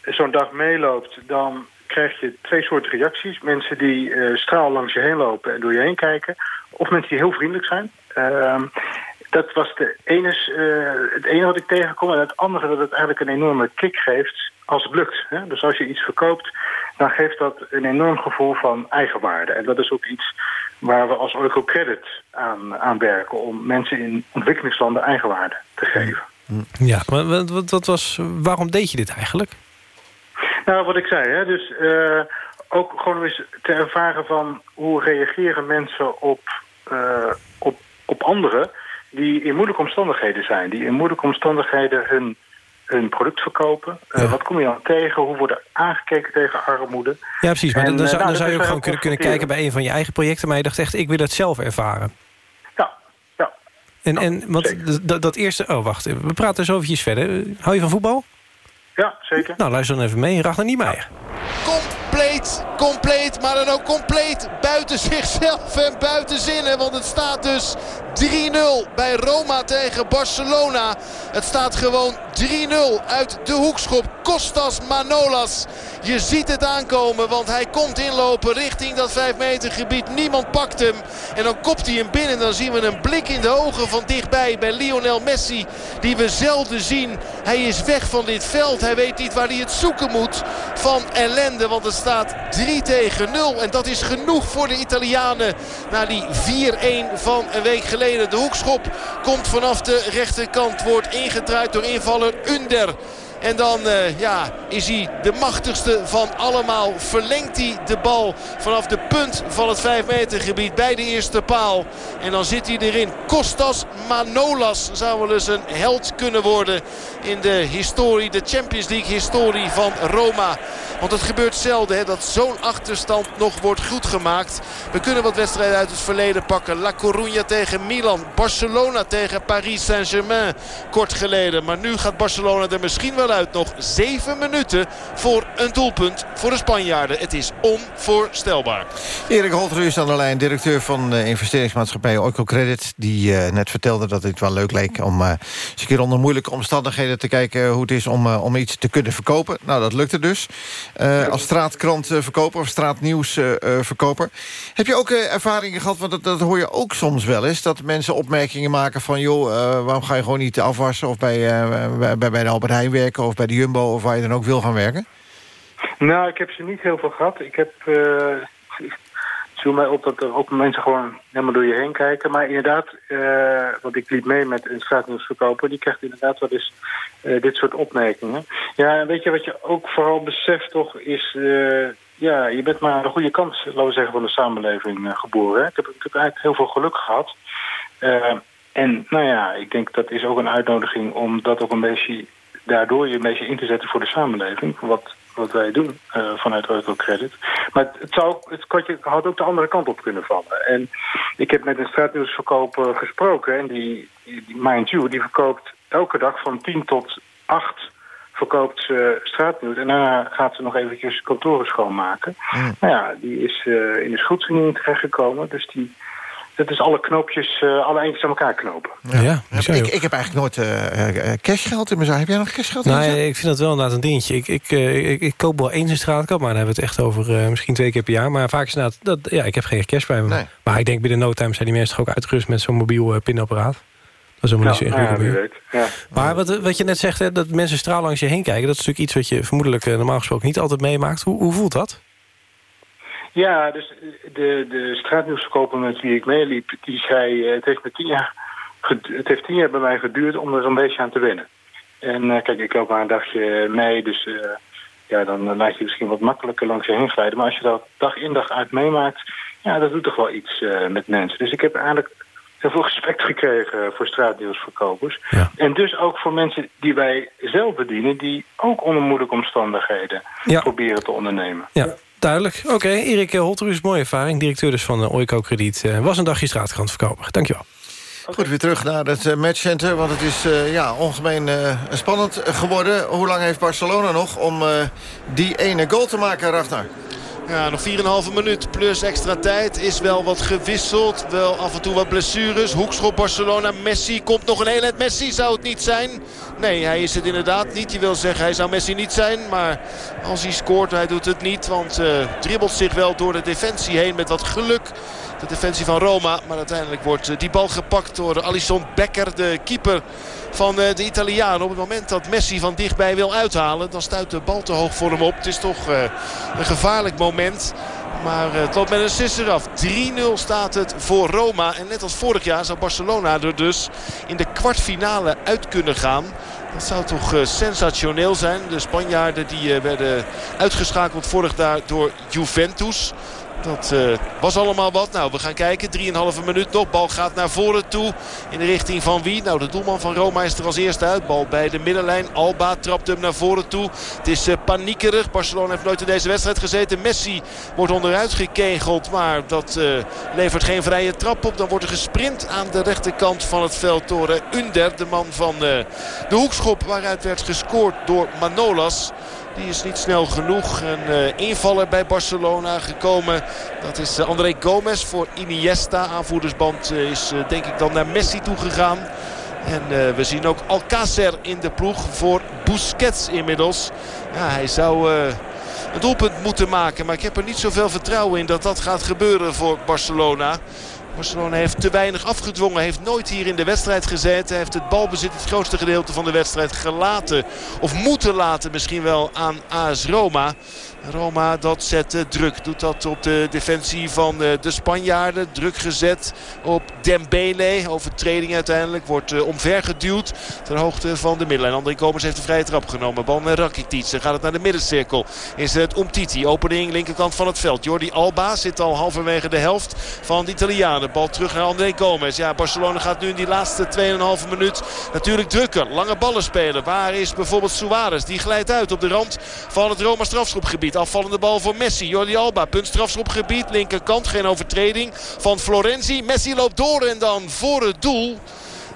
zo'n dag meeloopt, dan krijg je twee soorten reacties. Mensen die uh, straal langs je heen lopen en door je heen kijken. Of mensen die heel vriendelijk zijn. Uh, dat was de ene, uh, het ene wat ik tegenkom. En het andere dat het eigenlijk een enorme kick geeft als het lukt. Hè? Dus als je iets verkoopt, dan geeft dat een enorm gevoel van eigenwaarde. En dat is ook iets waar we als Oracle Credit aan, aan werken... om mensen in ontwikkelingslanden eigenwaarde te geven. Ja, maar wat, wat was, waarom deed je dit eigenlijk? Nou, wat ik zei, hè, dus uh, ook gewoon eens te ervaren van... hoe reageren mensen op, uh, op, op anderen die in moeilijke omstandigheden zijn. Die in moeilijke omstandigheden hun, hun product verkopen. Uh, wat kom je dan tegen? Hoe worden aangekeken tegen armoede? Ja, precies. Maar en, dan, zou, nou, dan zou je ook gewoon kunnen, kunnen kijken bij een van je eigen projecten. Maar je dacht echt, ik wil het zelf ervaren. Ja, ja. En, en want dat, dat eerste... Oh, wacht. We praten zo eventjes verder. Hou je van voetbal? Ja, zeker. Nou, luister dan even mee. Ragnar Niemeyer. Compleet, compleet, maar dan ook compleet buiten zichzelf en buiten zinnen. Want het staat dus 3-0 bij Roma tegen Barcelona. Het staat gewoon 3-0 uit de hoekschop. Kostas Manolas. Je ziet het aankomen, want hij komt inlopen richting dat 5 meter gebied. Niemand pakt hem. En dan kopt hij hem binnen. Dan zien we een blik in de ogen van dichtbij bij Lionel Messi. Die we zelden zien. Hij is weg van dit veld. Hij weet niet waar hij het zoeken moet van ellende. Want het staat 3 tegen 0. En dat is genoeg voor de Italianen. Na die 4-1 van een week geleden. De hoekschop komt vanaf de rechterkant. Wordt ingedraaid door invaller Under. En dan uh, ja, is hij de machtigste van allemaal. Verlengt hij de bal vanaf de punt van het 5 meter gebied bij de eerste paal. En dan zit hij erin. Kostas Manolas zou wel eens een held kunnen worden in de historie, de Champions League historie van Roma. Want het gebeurt zelden hè, dat zo'n achterstand nog wordt goed gemaakt. We kunnen wat wedstrijden uit het verleden pakken. La Coruña tegen Milan. Barcelona tegen Paris Saint-Germain kort geleden. Maar nu gaat Barcelona er misschien wel nog 7 minuten voor een doelpunt voor de Spanjaarden. Het is onvoorstelbaar. Erik Holter is aan de lijn, directeur van de investeringsmaatschappij Oiko Credit. Die uh, net vertelde dat het wel leuk leek om uh, eens een keer onder moeilijke omstandigheden te kijken hoe het is om, om iets te kunnen verkopen. Nou, dat lukte dus. als straatkrantverkoper of straatnieuwsverkoper. Heb je ook ervaringen gehad, want dat, dat, hoor je ook soms wel eens... dat mensen opmerkingen maken van... joh, waarom ga je gewoon niet afwassen of bij, bij, bij de Albert Heijn werken... of bij de Jumbo of waar je dan ook wil gaan werken? Nou, ik heb ze niet heel veel gehad. Ik heb... Uh, viel mij op dat er ook mensen gewoon helemaal door je heen kijken. Maar inderdaad, uh, wat ik liep mee met een straatnieuwsverkoper... die krijgt inderdaad wel eens uh, dit soort opmerkingen. Ja, en weet je wat je ook vooral beseft toch is... Ja, je bent maar aan de goede kant, laten we zeggen, van de samenleving geboren. Hè? Ik, heb, heb eigenlijk heel veel geluk gehad. en nou ja, ik denk dat is ook een uitnodiging om dat ook een beetje... daardoor je een beetje in te zetten voor de samenleving. Wat wat wij doen uh, vanuit Eurocredit. Maar het, het, zou, het had ook de andere kant op kunnen vallen. En ik heb met een straatnieuwsverkoper gesproken. En die, die, mind you, die verkoopt elke dag van 10 tot 8 verkoopt ze straatnieuws. En daarna gaat ze nog eventjes kantoren schoonmaken. Mm. Nou ja, die is uh, in de terecht terechtgekomen. Dus die dat is alle knoopjes, uh, alle eindjes aan elkaar knopen. Ja, ja ik, ik, heb eigenlijk nooit uh, cashgeld in mijn zaak. Heb jij nog cashgeld in nou, Nee, ik vind dat wel inderdaad een dingetje. Ik, ik, ik, ik, koop wel eens een straatkap, maar dan hebben we het echt over misschien twee keer per jaar. Maar vaak is inderdaad, dat, ja, ik heb geen cash bij me. Nee. Maar ik denk binnen no time zijn die mensen ook uitgerust met zo'n mobiel pinapparaat. Dat is helemaal niet zo ingewikkeld. Ja, ja, Maar wat, wat je net zegt, hè, dat mensen straal langs je heen kijken... dat is natuurlijk iets wat je vermoedelijk normaal gesproken niet altijd meemaakt. Hoe, hoe voelt dat? Ja, dus de, de straatnieuwsverkoper met wie ik meeliep, die zei... Eh, het heeft, met tien jaar, het heeft tien jaar bij mij geduurd om er zo'n beetje aan te winnen. En uh, kijk, ik loop maar een dagje mee, dus uh, ja, dan laat je misschien wat makkelijker langs je heen glijden. Maar als je dat dag in dag uit meemaakt, ja, dat doet toch wel iets uh, met mensen. Dus ik heb eigenlijk heel veel respect gekregen voor straatnieuwsverkopers. Ja. En dus ook voor mensen die wij zelf bedienen... die ook onder moeilijke omstandigheden ja. proberen te ondernemen. Ja. Duidelijk. Oké, okay, Erik Holterus, mooie ervaring. Directeur dus van uh, Oiko Krediet. Uh, was een dagje straatkrantverkoper. Dankjewel. Goed, weer terug naar het matchcenter. Want het is ja, ongemeen spannend geworden. Hoe lang heeft Barcelona nog om die ene goal te maken, Ragnar? Ja, nog 4,5 minuut plus extra tijd. Is wel wat gewisseld. Wel af en toe wat blessures. Hoekschop Barcelona. Messi komt nog een heel Messi zou het niet zijn. Nee, hij is het inderdaad niet. Je wil zeggen hij zou Messi niet zijn. Maar als hij scoort, hij doet het niet. Want uh, dribbelt zich wel door de defensie heen met wat geluk. De defensie van Roma. Maar uiteindelijk wordt uh, die bal gepakt door Alisson Becker, de keeper van uh, de Italiaan. Op het moment dat Messi van dichtbij wil uithalen, dan stuit de bal te hoog voor hem op. Het is toch een gevaarlijk moment. Maar het loopt met een sisser af. 3-0 staat het voor Roma. En net als vorig jaar zou Barcelona er dus in de kwartfinale uit kunnen gaan. Dat zou toch sensationeel zijn. De Spanjaarden die werden uitgeschakeld vorig jaar door Juventus. Dat uh, was allemaal wat. Nou, we gaan kijken. 3,5 minuut nog. Bal gaat naar voren toe. In de richting van wie? Nou, de doelman van Roma is er als eerste uit. Bal bij de middenlijn. Alba trapt hem naar voren toe. Het is uh, paniekerig. Barcelona heeft nooit in deze wedstrijd gezeten. Messi wordt onderuit gekegeld. Maar dat uh, levert geen vrije trap op. Dan wordt er gesprint aan de rechterkant van het veld door Under. De man van de hoekschop waaruit werd gescoord door Manolas. Die is niet snel genoeg. Een uh, invaller bij Barcelona gekomen. Dat is uh, André Gomez voor Iniesta. Aanvoerdersband uh, is denk ik dan naar Messi toe gegaan. En we zien ook Alcacer in de ploeg voor Busquets inmiddels. Ja, hij zou een doelpunt moeten maken. Maar ik heb er niet zoveel vertrouwen in dat dat gaat gebeuren voor Barcelona. Barcelona heeft te weinig afgedwongen. Heeft nooit hier in de wedstrijd gezeten. Heeft het balbezit het grootste gedeelte van de wedstrijd gelaten. Of moeten laten misschien wel aan AS Roma. Roma dat zet druk. Doet dat op de defensie van de Spanjaarden. Druk gezet op Dembele. Overtreding uiteindelijk. Wordt uh, omvergeduwd. Ter hoogte van de middenlijn. André Komers heeft de vrije trap genomen. Bal naar Rakitic. Dan gaat het naar de middencirkel. Is het Omtiti. Opening linkerkant van het veld. Jordi Alba zit al halverwege de helft van de Italianen. Bal terug naar André Gomez. Ja, Barcelona gaat nu in die laatste 2,5 minuut natuurlijk drukken. Lange ballen spelen. Waar is bijvoorbeeld Suarez? Die glijdt uit op de rand van het Roma strafschopgebied. Afvallende bal voor Messi. Jordi Alba, punt strafschopgebied. Linkerkant, geen overtreding van Florenzi. Messi loopt door en dan voor het doel.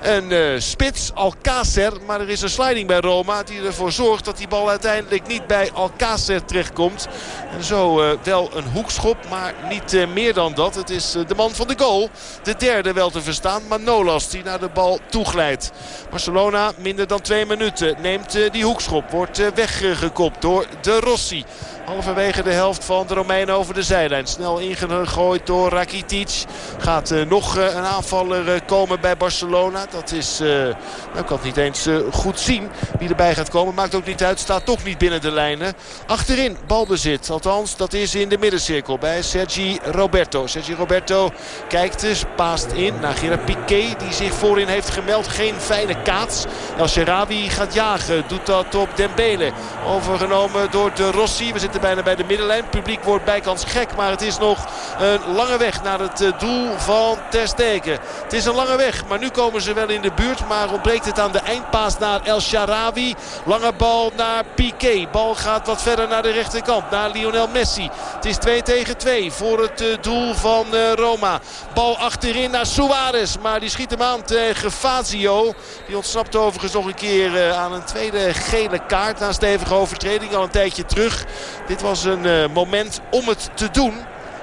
Een uh, spits, Alcacer. Maar er is een sliding bij Roma die ervoor zorgt dat die bal uiteindelijk niet bij Alcacer terechtkomt. En zo uh, wel een hoekschop, maar niet uh, meer dan dat. Het is de man van de goal. De derde wel te verstaan, Manolas die naar de bal toeglijdt. Barcelona minder dan twee minuten neemt die hoekschop. Wordt weggekopt door De Rossi. Halverwege de helft van de Romeinen over de zijlijn. Snel ingegooid door Rakitic. Gaat uh, nog uh, een aanvaller uh, komen bij Barcelona. Dat is, nou ik kan het niet eens goed zien wie erbij gaat komen. Maakt ook niet uit, staat toch niet binnen de lijnen. Achterin balbezit, althans dat is in de middencirkel bij Sergi Roberto. Sergi Roberto kijkt dus, paast in naar Gerard Piqué die zich voorin heeft gemeld. Geen fijne kaats. El Sherawi gaat jagen, doet dat op Dembele. Overgenomen door de Rossi. We zitten bijna bij de middenlijn. Het publiek wordt bijkans gek. Maar het is nog een lange weg naar het eh, doel van Ter. Het is een lange weg. Maar nu komen ze wel in de buurt. Maar ontbreekt het aan de eindpaas naar El Sharawi. Lange bal naar Piqué. Bal gaat wat verder naar de rechterkant. Naar Lionel Messi. Het is 2 tegen 2 voor het eh, doel van eh, Roma. Bal achterin naar Suarez. Maar die schiet hem aan tegen Fazio. Die ontsnapt overigens nog een keer aan een tweede gele kaart. Na stevige overtreding al een tijdje terug. Dit was een uh, moment om het te doen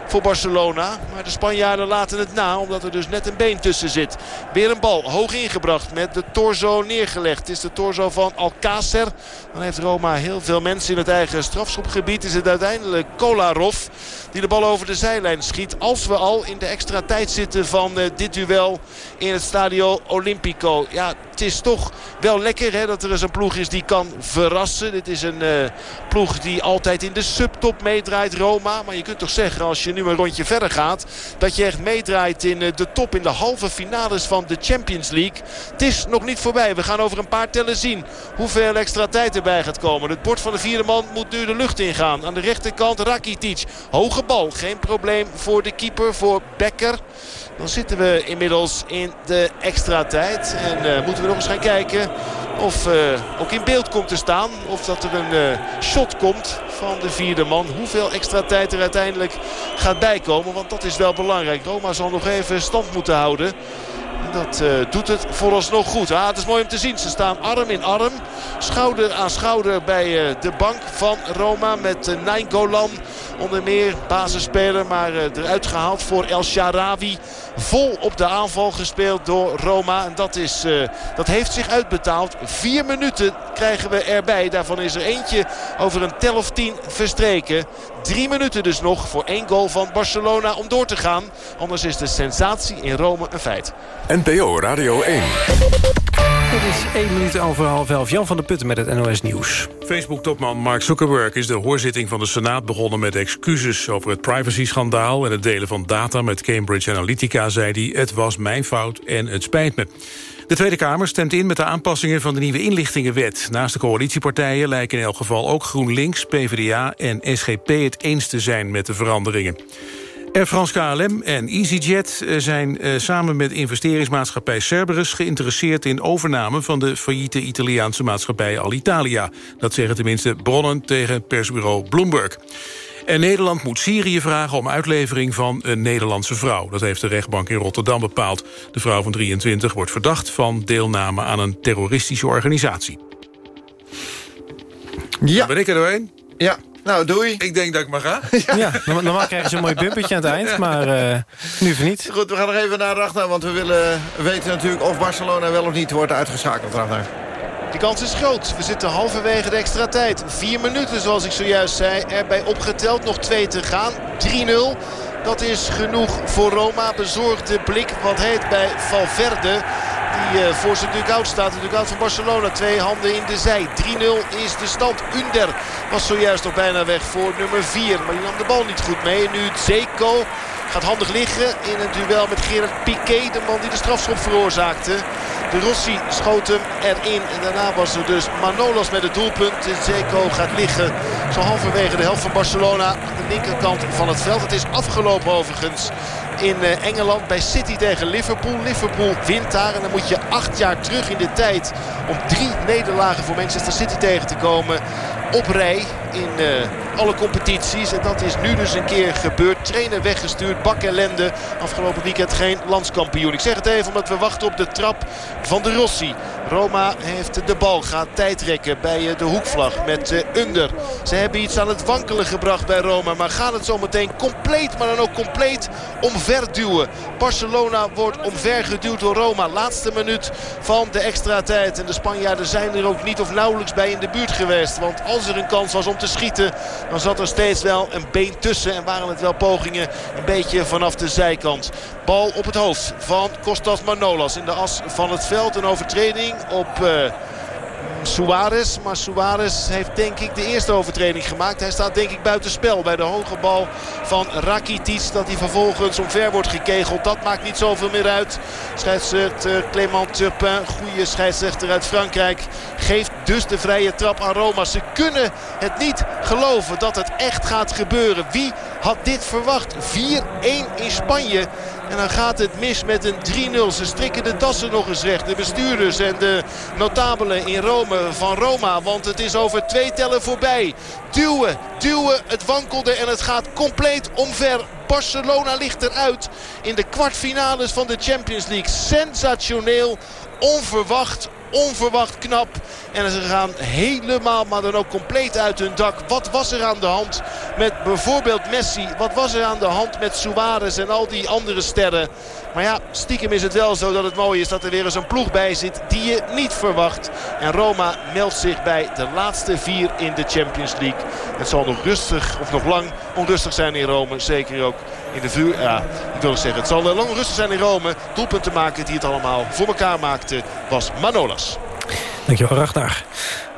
voor Barcelona. Maar de Spanjaarden laten het na omdat er dus net een been tussen zit. Weer een bal hoog ingebracht met de torso neergelegd. Het is de torso van Alcacer. Dan heeft Roma heel veel mensen in het eigen strafschopgebied. Is het uiteindelijk Kolarov die de bal over de zijlijn schiet. Als we al in de extra tijd zitten van uh, dit duel in het Stadio Olimpico. Ja, het is toch wel lekker hè, dat er eens een ploeg is die kan verrassen. Dit is een uh, ploeg die altijd in de subtop meedraait, Roma. Maar je kunt toch zeggen als je nu een rondje verder gaat... dat je echt meedraait in uh, de top in de halve finales van de Champions League. Het is nog niet voorbij. We gaan over een paar tellen zien hoeveel extra tijd erbij gaat komen. Het bord van de vierde man moet nu de lucht ingaan. Aan de rechterkant Rakitic. Hoge bal. Geen probleem voor de keeper, voor Becker. Dan zitten we inmiddels in de extra tijd. En uh, moeten we nog eens gaan kijken of uh, ook in beeld komt te staan. Of dat er een uh, shot komt van de vierde man. Hoeveel extra tijd er uiteindelijk gaat bijkomen. Want dat is wel belangrijk. Roma zal nog even stand moeten houden. Dat uh, doet het vooralsnog goed. Ah, het is mooi om te zien. Ze staan arm in arm. Schouder aan schouder bij de bank van Roma. Met uh, onder meer basisspeler. Maar eruit gehaald voor El Sharawi. Vol op de aanval gespeeld door Roma. En dat, is, dat heeft zich uitbetaald. Vier minuten krijgen we erbij. Daarvan is er eentje over een tel of tien verstreken. Drie minuten dus nog voor één goal van Barcelona om door te gaan. Anders is de sensatie in Rome een feit. NPO Radio 1. Het is 1 minuut over half elf. Jan van der Putten met het NOS Nieuws. Facebook-topman Mark Zuckerberg is de hoorzitting van de Senaat begonnen met excuses over het privacy-schandaal en het delen van data met Cambridge Analytica, zei hij, het was mijn fout en het spijt me. De Tweede Kamer stemt in met de aanpassingen van de nieuwe inlichtingenwet. Naast de coalitiepartijen lijken in elk geval ook GroenLinks, PvdA en SGP het eens te zijn met de veranderingen. Air France KLM en EasyJet zijn uh, samen met investeringsmaatschappij Cerberus geïnteresseerd in overname van de failliete Italiaanse maatschappij Alitalia. Dat zeggen tenminste bronnen tegen persbureau Bloomberg. En Nederland moet Syrië vragen om uitlevering van een Nederlandse vrouw. Dat heeft de rechtbank in Rotterdam bepaald. De vrouw van 23 wordt verdacht van deelname aan een terroristische organisatie. Ja. Ben ik er doorheen? Ja. Nou, doei. Ik denk dat ik maar ga. Ja, ja normaal krijgen ze een mooi bumpertje aan het eind, maar uh, nu even niet. Goed, we gaan nog even naar Ragnar, want we willen weten natuurlijk of Barcelona wel of niet wordt uitgeschakeld, Ragnar. Die kans is groot. We zitten halverwege de extra tijd. Vier minuten, zoals ik zojuist zei, erbij opgeteld. Nog twee te gaan. 3-0. Dat is genoeg voor Roma. Bezorgde blik wat heet bij Valverde. Die uh, voor zijn dugout staat. De dugout van Barcelona. Twee handen in de zij. 3-0 is de stand. Under was zojuist nog bijna weg voor nummer 4. Maar die nam de bal niet goed mee. Nu Zeko gaat handig liggen in een duel met Gerard Piqué. De man die de strafschop veroorzaakte. De Rossi schoot hem erin. En daarna was er dus Manolas met het doelpunt. Zeko gaat liggen. Zo halverwege de helft van Barcelona. Aan de linkerkant van het veld. Het is afgelopen overigens in Engeland bij City tegen Liverpool. Liverpool wint daar en dan moet je acht jaar terug in de tijd om drie nederlagen voor Manchester City tegen te komen. op rij in uh, alle competities. En dat is nu dus een keer gebeurd. Trainer weggestuurd, bak ellende. Afgelopen weekend geen landskampioen. Ik zeg het even omdat we wachten op de trap van de Rossi. Roma heeft de bal, gaat tijdrekken bij de hoekvlag met uh, Under. Ze hebben iets aan het wankelen gebracht bij Roma. Maar gaat het zometeen compleet, maar dan ook compleet omverduwen. Barcelona wordt omvergeduwd door Roma. Laatste minuut van de extra tijd. En de Spanjaarden zijn er ook niet of nauwelijks bij in de buurt geweest. Want als er een kans was om te schieten, dan zat er steeds wel een been tussen. En waren het wel pogingen een beetje vanaf de zijkant. Bal op het hoofd van Kostas Manolas in de as van het veld. Een overtreding op... Uh, Suarez. Maar Suarez heeft denk ik de eerste overtreding gemaakt. Hij staat denk ik buitenspel bij de hoge bal van Rakitic. Dat hij vervolgens omver wordt gekegeld. Dat maakt niet zoveel meer uit. Scheidsrechter Clément Turpin, goede scheidsrechter uit Frankrijk. Geeft dus de vrije trap aan Roma. Ze kunnen het niet geloven dat het echt gaat gebeuren. Wie had dit verwacht? 4-1 in Spanje. En dan gaat het mis met een 3-0. Ze strikken de dassen nog eens recht. De bestuurders en de notabelen in Rome van Roma. Want het is over twee tellen voorbij. Duwen, duwen. Het wankelde en het gaat compleet omver. Barcelona ligt eruit in de kwartfinales van de Champions League. Sensationeel, onverwacht, onverwacht knap. En ze gaan helemaal, maar dan ook compleet uit hun dak. Wat was er aan de hand met bijvoorbeeld Messi? Wat was er aan de hand met Suarez en al die andere sterren? Maar ja, stiekem is het wel zo dat het mooi is dat er weer eens een ploeg bij zit die je niet verwacht. En Roma meldt zich bij de laatste vier in de Champions League. Het zal nog rustig, of nog lang onrustig zijn in Rome. Zeker ook in de vuur. Ja, ik wil zeggen, het zal lang rustig zijn in Rome. Doelpunt te maken die het allemaal voor elkaar maakte was Manolas. Neves. Dankjewel, Ragnar.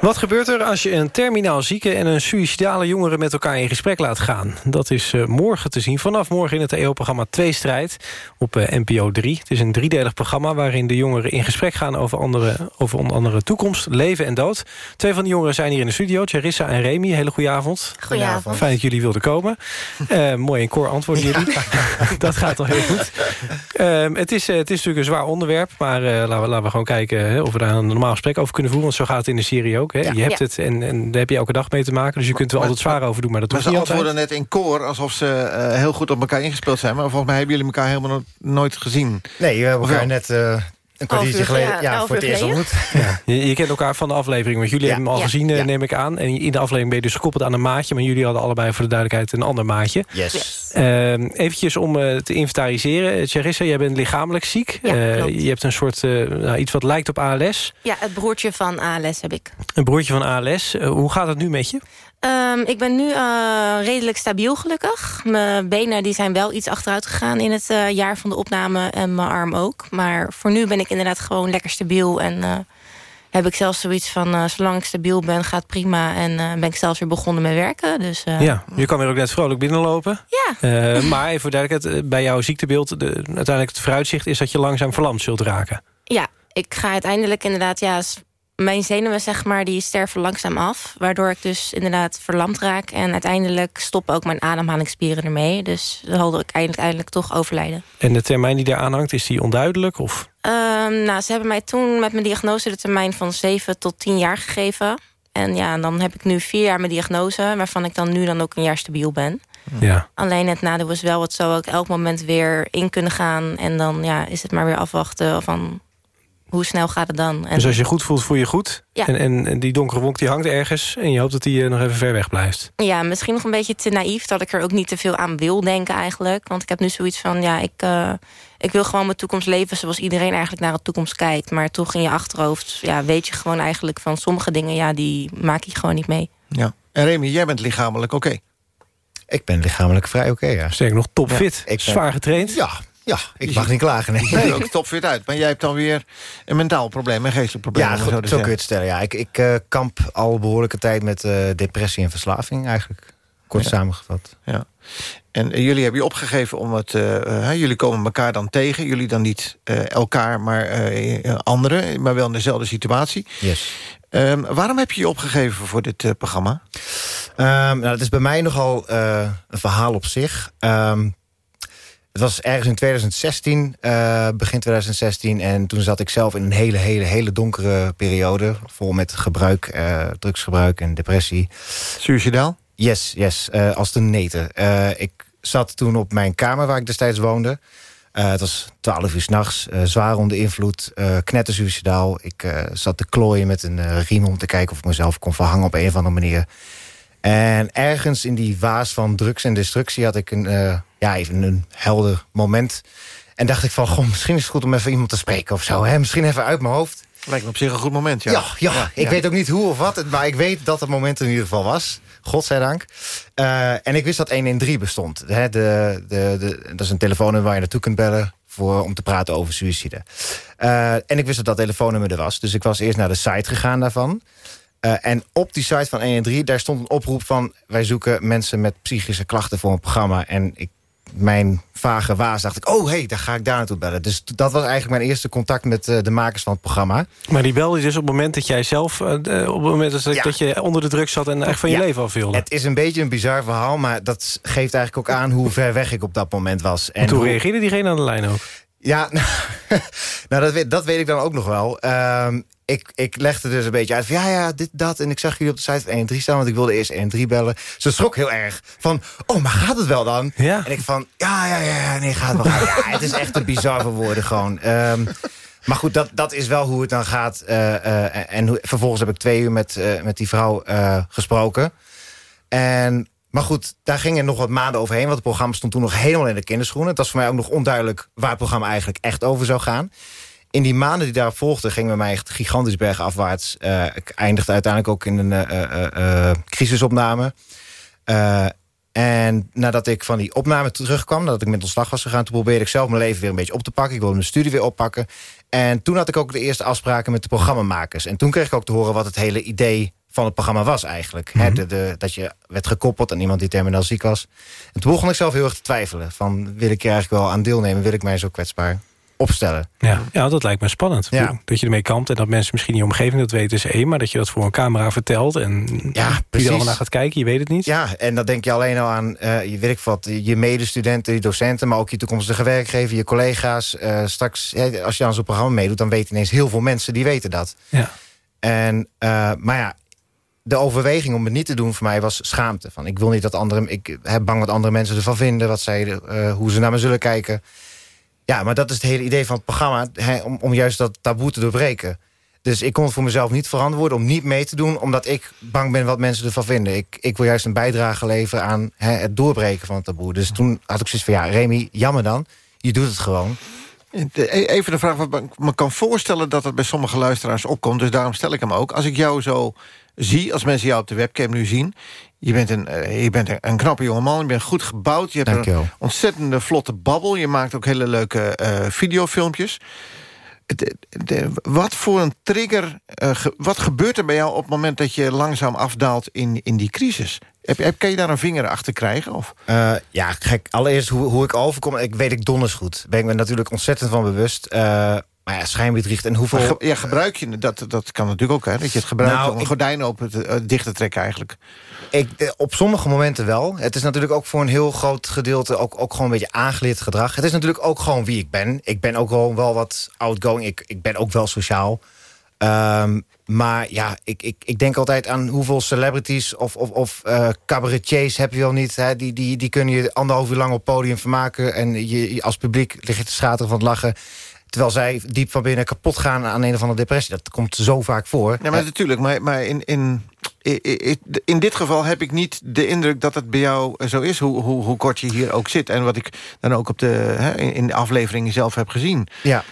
Wat gebeurt er als je een terminaal zieke en een suïcidale jongere met elkaar in gesprek laat gaan? Dat is uh, morgen te zien. Vanaf morgen in het EO-programma Tweestrijd op uh, NPO 3. Het is een driedelig programma waarin de jongeren in gesprek gaan... over, andere, over onder andere toekomst, leven en dood. Twee van de jongeren zijn hier in de studio. Charissa en Remy, hele goede avond. Goedenavond. Fijn dat jullie wilden komen. Uh, mooi in koor antwoorden jullie. dat gaat al heel goed. Ehm, het, is, het is natuurlijk een zwaar onderwerp. Maar laten, we, laten we gewoon kijken of we daar een normaal gesprek over kunnen voeren. Want zo gaat het in de serie ook. Ja, je hebt het en, en daar heb je elke dag mee te maken. Dus je kunt er altijd zwaar over doen, maar dat hoeft maar niet altijd. ze antwoorden net in koor alsof ze uh, heel goed op elkaar ingespeeld zijn. Maar volgens mij hebben jullie elkaar helemaal nooit gezien. Nee, we hebben elkaar net... Uh, een kwartiertje geleden, ja, ja voor het eerst ontmoet. Ja. Je, je, kent elkaar van de aflevering, want jullie hebben hem al gezien, uh, neem ik aan. En in de aflevering ben je dus gekoppeld aan een maatje... maar jullie hadden allebei voor de duidelijkheid een ander maatje. Yes. yes. Uh, eventjes om uh, te inventariseren. Charissa, jij bent lichamelijk ziek. je hebt een soort, nou, iets wat lijkt op ALS. Ja, het broertje van ALS heb ik. Een broertje van ALS. hoe gaat het nu met je? Um, ik ben nu uh, redelijk stabiel gelukkig. Mijn benen die zijn wel iets achteruit gegaan in het uh, jaar van de opname. En mijn arm ook. Maar voor nu ben ik inderdaad gewoon lekker stabiel. En uh, heb ik zelfs zoiets van... zolang ik stabiel ben, gaat prima. En ben ik zelfs weer begonnen met werken. Dus, ja, je kan weer ook net vrolijk binnenlopen. Ja. maar even duidelijk, bij jouw ziektebeeld... De, uiteindelijk het vooruitzicht is dat je langzaam verlamd zult raken. Ja, ik ga uiteindelijk inderdaad... ja mijn zenuwen, zeg maar, die sterven langzaam af. Waardoor ik dus inderdaad verlamd raak. En uiteindelijk stoppen ook mijn ademhalingsspieren ermee. Dus dan zal ik uiteindelijk toch overlijden. En de termijn die daar aanhangt, is die onduidelijk? Of? Um, nou, ze hebben mij toen met mijn diagnose de termijn van 7 tot 10 jaar gegeven. En ja, dan heb ik nu vier jaar mijn diagnose... waarvan ik dan nu dan ook een jaar stabiel ben. Ja. Alleen het nadeel is wel, het zou ook elk moment weer in kunnen gaan. En dan ja, is het maar weer afwachten van hoe snel gaat het dan? En dus als je goed voelt, voel je goed. Ja. En, en, die donkere wolk die hangt ergens. En je hoopt dat die uh, nog even ver weg blijft. Ja, misschien nog een beetje te naïef. Dat ik er ook niet te veel aan wil denken eigenlijk. Want ik heb nu zoiets van... ja, ik, uh, ik wil gewoon mijn toekomst leven zoals iedereen eigenlijk naar de toekomst kijkt. Maar toch in je achterhoofd ja, weet je gewoon eigenlijk van sommige dingen... ja, die maak je gewoon niet mee. Ja. En Remy, jij bent lichamelijk oké? Ik ben lichamelijk vrij oké, ja. Sterk nog topfit, ja, zwaar getraind. Ja, ja, ik mag niet klagen. Nee. Je ook topfit uit. Maar jij hebt dan weer een mentaal probleem, een geestelijk probleem. Ja, goed, zo, zo kun je het stellen. Ja, ik ik uh, kamp al behoorlijke tijd met uh, depressie en verslaving eigenlijk. Kort ja. samengevat. Ja. En uh, jullie hebben je opgegeven om het... jullie komen elkaar dan tegen. Jullie dan niet elkaar, maar anderen. Maar wel in dezelfde situatie. Yes. Um, waarom heb je je opgegeven voor dit programma? Um, nou, dat is bij mij nogal een verhaal op zich. Um, Het was ergens in 2016, uh, begin 2016. En toen zat ik zelf in een hele, hele, hele donkere periode. Vol met gebruik, uh, drugsgebruik en depressie. Suicidaal? Yes, yes. Uh, als de neten. ik zat toen op mijn kamer waar ik destijds woonde. het was 12 uur s'nachts, zwaar onder invloed, knettersuicidaal. Ik zat te klooien met een riem om te kijken of ik mezelf kon verhangen op een of andere manier. En ergens in die waas van drugs en destructie had ik een, uh, ja, even een helder moment. En dacht ik van, goh, misschien is het goed om even iemand te spreken of zo. Hè? Misschien even uit mijn hoofd. Lijkt me op zich een goed moment, ja. Ja, ja, ik weet ook niet hoe of wat, maar ik weet dat het moment in ieder geval was. Godzijdank. Uh, en ik wist dat 113 bestond. Hè? De, de, de, dat is een telefoonnummer waar je naartoe kunt bellen voor, om te praten over suïcide. Uh, en ik wist dat dat telefoonnummer er was. Dus ik was eerst naar de site gegaan daarvan. Uh, en op die site van 113, daar stond een oproep van... wij zoeken mensen met psychische klachten voor een programma. En ik, mijn vage waas dacht ik, oh hey, daar ga ik daar naartoe bellen. Dus dat was eigenlijk mijn eerste contact met uh, de makers van het programma. Maar die belde dus op het moment dat jij zelf... Uh, op het moment dat, ja. dat, je onder de druk zat en echt van je leven afvielde. Het is een beetje een bizar verhaal, maar dat geeft eigenlijk ook aan... hoe ver weg ik op dat moment was. En, en hoe reageerde diegene aan de lijn ook? Ja, nou, dat, weet, dat weet ik dan ook nog wel. Uh, ik, ik legde dus een beetje uit van ja, ja, dit, dat. En ik zag jullie op de site van 1 3 staan, want ik wilde eerst 1 3 bellen. Ze schrok heel erg van, oh, maar gaat het wel dan? Ja. En ik van, ja, ja, ja, nee, gaat het wel. ja, het is echt een bizar voor woorden gewoon. Um, maar goed, dat, dat is wel hoe het dan gaat. Uh, uh, en hoe, vervolgens heb ik twee uur met, uh, met die vrouw gesproken. En, maar goed, daar gingen nog wat maanden overheen. Want het programma stond toen nog helemaal in de kinderschoenen. Het was voor mij ook nog onduidelijk waar het programma eigenlijk echt over zou gaan in die maanden die daarop volgden... ging bij mij echt gigantisch bergafwaarts. Uh, ik eindigde uiteindelijk ook in een uh, uh, crisisopname. en nadat ik van die opname terugkwam... nadat ik met ontslag was gegaan... toen probeerde ik zelf mijn leven weer een beetje op te pakken. Ik wilde mijn studie weer oppakken. En toen had ik ook de eerste afspraken met de programmamakers. En toen kreeg ik ook te horen wat het hele idee van het programma was eigenlijk. Mm -hmm. de, de, dat je werd gekoppeld aan iemand die terminaal ziek was. En toen begon ik zelf heel erg te twijfelen. Van, wil ik er eigenlijk wel aan deelnemen? Wil ik mij zo kwetsbaar opstellen. Ja, ja, dat lijkt me spannend. Ja. Dat je ermee kampt en dat mensen misschien in je omgeving dat weten is één... maar dat je dat voor een camera vertelt en ja, wie er allemaal naar gaat kijken, je weet het niet. Ja, en dan denk je alleen al aan uh, je, weet ik wat, je medestudenten, je docenten... maar ook je toekomstige werkgever, je collega's. Uh, straks, als je aan zo'n programma meedoet... dan weten ineens heel veel mensen die weten dat. Ja. En, uh, maar ja, de overweging om het niet te doen voor mij was schaamte. Van, ik wil niet dat andere, ik heb bang wat andere mensen ervan vinden... Wat zij, hoe ze naar me zullen kijken... Ja, maar dat is het hele idee van het programma... Om, om juist dat taboe te doorbreken. Dus ik kon het voor mezelf niet verantwoorden om niet mee te doen... omdat ik bang ben wat mensen ervan vinden. Ik, ik wil juist een bijdrage leveren aan het doorbreken van het taboe. Dus toen had ik zoiets van, ja, Remy, jammer dan. Je doet het gewoon. Even de vraag, wat ik me kan voorstellen dat het bij sommige luisteraars opkomt... dus daarom stel ik hem ook. Als ik jou zo zie, als mensen jou op de webcam nu zien... je bent een, uh, je bent een, een knappe jongeman, je bent goed gebouwd... je hebt een ontzettende vlotte babbel... je maakt ook hele leuke uh, videofilmpjes... De, de, wat voor een trigger, uh, ge, wat gebeurt er bij jou op het moment dat je langzaam afdaalt in, in die crisis? Heb, heb, kan je daar een vinger achter krijgen? Of? Uh, ja, gek. Allereerst hoe, hoe ik overkom, ik weet ik donders goed. Ben ik me natuurlijk ontzettend van bewust. Uh, maar ja, schijnbedriegt en hoeveel... Ge ja, gebruik je dat? Dat kan natuurlijk ook, hè? Dat je het gebruikt nou, om een gordijn open te, uh, dicht te trekken eigenlijk. Ik, op sommige momenten wel. Het is natuurlijk ook voor een heel groot gedeelte... ook, ook gewoon een beetje aangeleerd gedrag. Het is natuurlijk ook gewoon wie ik ben. Ik ben ook gewoon wel wat outgoing. Ik, ik ben ook wel sociaal. Um, maar ja, ik, ik, ik denk altijd aan hoeveel celebrities of, of, of uh, cabaretiers heb je wel niet. Hè? Die, die, die kunnen je anderhalf uur lang op podium vermaken... en je, als publiek lig je te schateren van het lachen... Terwijl zij diep van binnen kapot gaan aan een of andere depressie. Dat komt zo vaak voor. Ja, maar natuurlijk. Maar, maar in, in, in, dit geval heb ik niet de indruk dat het bij jou zo is... hoe, hoe, hoe kort je hier ook zit. En wat ik dan ook op de, hè, in de aflevering zelf heb gezien. Ja.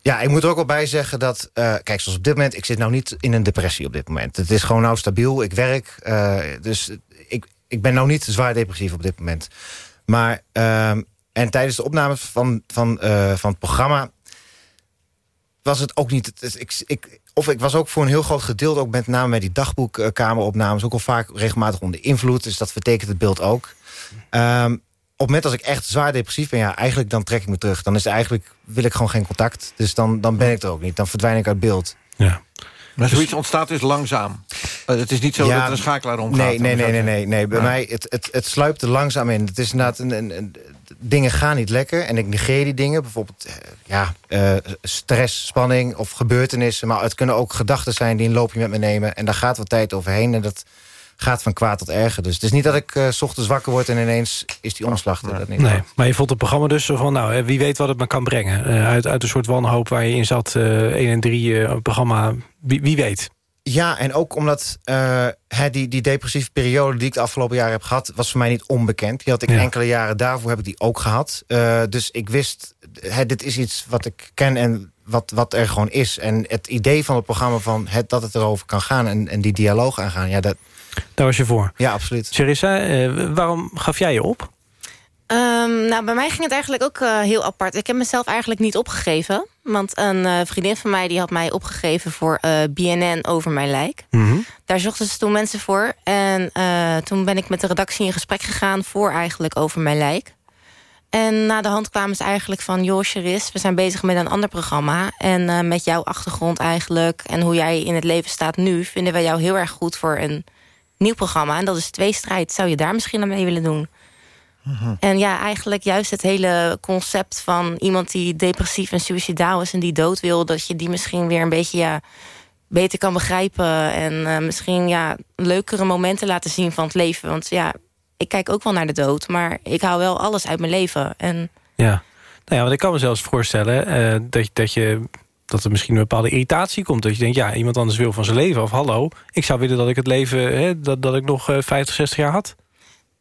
Ja, ik moet er ook wel bij zeggen dat... Uh, kijk, zoals op dit moment, ik zit nou niet in een depressie op dit moment. Het is gewoon nou stabiel, ik werk. Uh, dus ik, ik ben nou niet zwaar depressief op dit moment. Maar, uh, en tijdens de opnames van, van, van het programma... was het ook niet... Het, ik, ik, of ik was ook voor een heel groot gedeelte... ook met name met die dagboekkameropnames... ook al vaak regelmatig onder invloed. Dus dat vertekent het beeld ook. Um, op het moment als ik echt zwaar depressief ben... ja, eigenlijk dan trek ik me terug. Dan is eigenlijk, wil ik gewoon geen contact. Dus dan, dan ben ik er ook niet. Dan verdwijn ik uit beeld. Ja. Maar zoiets ontstaat dus langzaam. Uh, het is niet zo ja, dat er een schakelaar omgaat. Nee, nee, nee, nee, nee, nee. Bij ja. mij, het, het, het sluipt er langzaam in. Het is inderdaad een, een, een, dingen gaan niet lekker en ik negeer die dingen. Bijvoorbeeld eh, ja, eh, stress, spanning of gebeurtenissen. Maar het kunnen ook gedachten zijn die een loopje met me nemen. En daar gaat wat tijd overheen en dat gaat van kwaad tot erger. Dus het is niet dat ik eh, s ochtends wakker word en ineens is die omslag er dat niet. Nee, maar je vond het programma dus zo van... nou, hè, wie weet wat het me kan brengen. Uit, uit een soort wanhoop waar je in zat, eh 1 en 3 eh, programma. Wie, wie weet. Ja, en ook omdat hè, die, die depressieve periode die ik de afgelopen jaren heb gehad... was voor mij niet onbekend. Die had ik Ja. enkele jaren daarvoor heb ik die ook gehad. Eh, dus ik wist, dit is iets wat ik ken en wat, wat er gewoon is. En het idee van het programma van het, dat het erover kan gaan... en, en die dialoog aangaan, ja, dat... Daar was je voor. Ja, absoluut. Charissa, eh, waarom gaf jij je op? Ehm, nou, bij mij ging het eigenlijk ook eh, heel apart. Ik heb mezelf eigenlijk niet opgegeven. Want een eh, vriendin van mij die had mij opgegeven voor eh, BNN over mijn lijk. Daar zochten ze toen mensen voor. En toen ben ik met de redactie in gesprek gegaan voor eigenlijk over mijn lijk. En na de hand kwamen ze eigenlijk van... joh, Cheris, we zijn bezig met een ander programma. En met jouw achtergrond eigenlijk... en hoe jij in het leven staat nu... vinden wij jou heel erg goed voor een nieuw programma. En dat is Tweestrijd. Zou je daar misschien aan mee willen doen? En ja, eigenlijk juist het hele concept van iemand die depressief en suicidaal is... en die dood wil, dat je die misschien weer een beetje ja, beter kan begrijpen... en eh, misschien ja, leukere momenten laten zien van het leven. Want ja, ik kijk ook wel naar de dood, maar ik hou wel alles uit mijn leven. En Ja. Nou ja, want ik kan me zelfs voorstellen eh, dat, dat, je, dat er misschien een bepaalde irritatie komt. Dat je denkt, ja, iemand anders wil van zijn leven. Of hallo, ik zou willen dat ik het leven, hè, dat, dat ik nog eh, 50, 60 jaar had.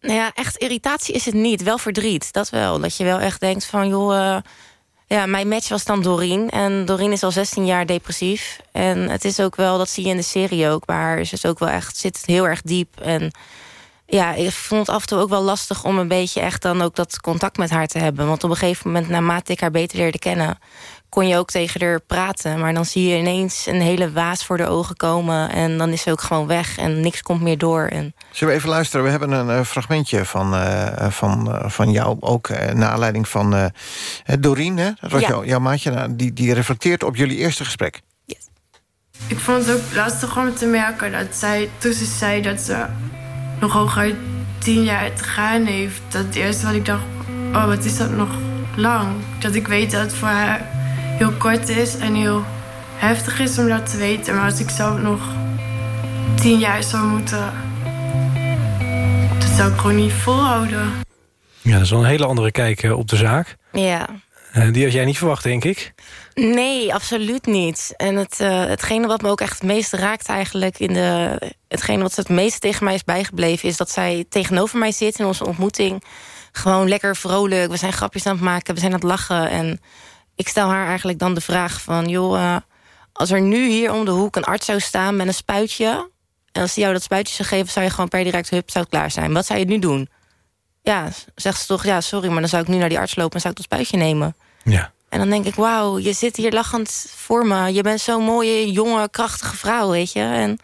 Nou ja, echt irritatie is het niet. Wel verdriet, dat wel. Dat je wel echt denkt van, joh... eh, ja, mijn match was dan Doreen. En Doreen is al 16 jaar depressief. En het is ook wel, dat zie je in de serie ook... maar is het ook wel echt, zit heel erg diep. En ja, ik vond het af en toe ook wel lastig... om een beetje echt dan ook dat contact met haar te hebben. Want op een gegeven moment, naarmate ik haar beter leerde kennen... kon je ook tegen haar praten. Maar dan zie je ineens een hele waas voor de ogen komen... en dan is ze ook gewoon weg en niks komt meer door. En Zullen we even luisteren? We hebben een eh, fragmentje van, eh, van, eh, van jou... ook eh, naar aanleiding van eh Doreen, hè? dat was Ja. jouw, jouw maatje. Nou, die, die reflecteert op jullie eerste gesprek. Ik vond het ook lastig om te merken dat zij, toen ze zei dat ze nog hooguit tien jaar te gaan heeft, dat het eerste wat ik dacht, oh wat is dat nog lang. Dat ik weet dat het voor haar heel kort is en heel heftig is om dat te weten. Maar als ik zo nog tien jaar zou moeten, dat zou ik gewoon niet volhouden. Ja, dat is wel een hele andere kijk eh, op de zaak. ja, Eh, die had jij niet verwacht, denk ik. Nee, absoluut niet. En het, eh, hetgene wat me ook echt het meest raakt eigenlijk... In de, hetgene wat het meest tegen mij is bijgebleven... is dat zij tegenover mij zit in onze ontmoeting. Gewoon lekker vrolijk. We zijn grapjes aan het maken, we zijn aan het lachen. En ik stel haar eigenlijk dan de vraag van... joh, eh, als er nu hier om de hoek een arts zou staan met een spuitje... en als die jou dat spuitje zou geven... zou je gewoon per direct, hup, zou het klaar zijn. Wat zou je nu doen? Ja, zegt ze toch, ja, sorry... maar dan zou ik nu naar die arts lopen en zou ik dat spuitje nemen. Ja. En dan denk ik, wauw, je zit hier lachend voor me. Je bent zo'n mooie, jonge, krachtige vrouw, weet je. En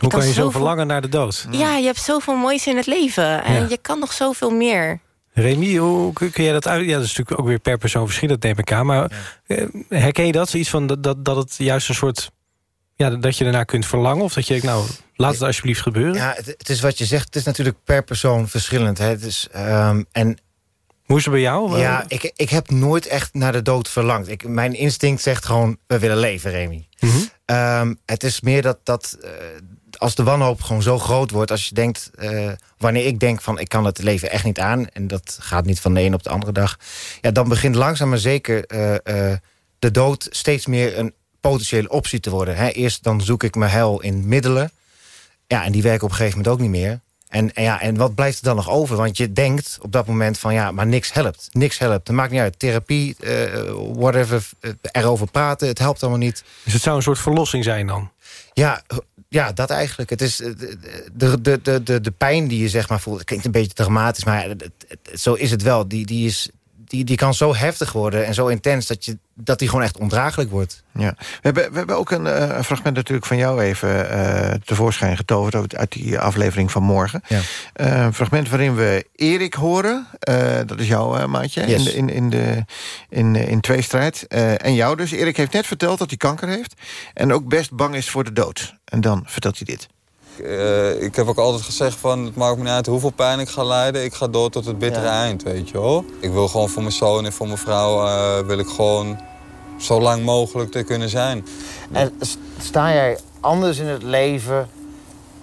Hoe kan je zo verlangen naar de dood? ja, je hebt zoveel moois in het leven. En Ja. je kan nog zoveel meer. Remy, hoe kun jij dat uit? Ja, dat is natuurlijk ook weer per persoon verschillend, neem ik aan. Maar eh, herken je dat? Zoiets van dat, dat, dat het juist een soort... Ja, dat je ernaar kunt verlangen? Of dat je denkt, nou, laat het alsjeblieft gebeuren? Ja, het, het is wat je zegt. Het is natuurlijk per persoon verschillend. Hè. Het is, ehm, en Hoe is het bij jou? Ja, ik, ik heb nooit echt naar de dood verlangd. Ik, mijn instinct zegt gewoon, we willen leven, Remy. Mhm. Ehm, het is meer dat, dat eh, als de wanhoop gewoon zo groot wordt... als je denkt, eh, wanneer ik denk van ik kan het leven echt niet aan... en dat gaat niet van de een op de andere dag... Ja, dan begint langzaam maar zeker eh, eh, de dood steeds meer een potentiële optie te worden. Hè. Eerst dan zoek ik mijn hel in middelen. Ja, en die werken op een gegeven moment ook niet meer. En, en ja, en wat blijft er dan nog over? Want je denkt op dat moment van ja, maar niks helpt. Niks helpt. Het maakt niet uit. Therapie, whatever, erover praten, het helpt allemaal niet. Dus het zou een soort verlossing zijn dan? Ja, ja dat eigenlijk. Het is eh, de, de, de, de, de pijn die je zeg maar voelt. Het klinkt een beetje dramatisch, maar zo is het wel. Die, die, is, die, die kan zo heftig worden en zo intens dat, je, dat die gewoon echt ondraaglijk wordt. Ja. We, hebben, we hebben ook een, eh, fragment natuurlijk van jou even eh, tevoorschijn getoverd... uit- die aflevering van morgen. Ja. Eh, een fragment waarin we Erik horen. Dat is jouw maatje Yes. in, de, in, in, de, in, in tweestrijd. En jou dus. Erik heeft net verteld dat hij kanker heeft... en ook best bang is voor de dood. En dan vertelt hij dit. Uh, ik heb ook altijd gezegd van, het maakt me niet uit hoeveel pijn ik ga lijden. Ik ga door tot het bittere eind, weet je wel. Ik wil gewoon voor mijn zoon en voor mijn vrouw... Uh, wil ik gewoon zo lang mogelijk te kunnen zijn. En sta jij anders in het leven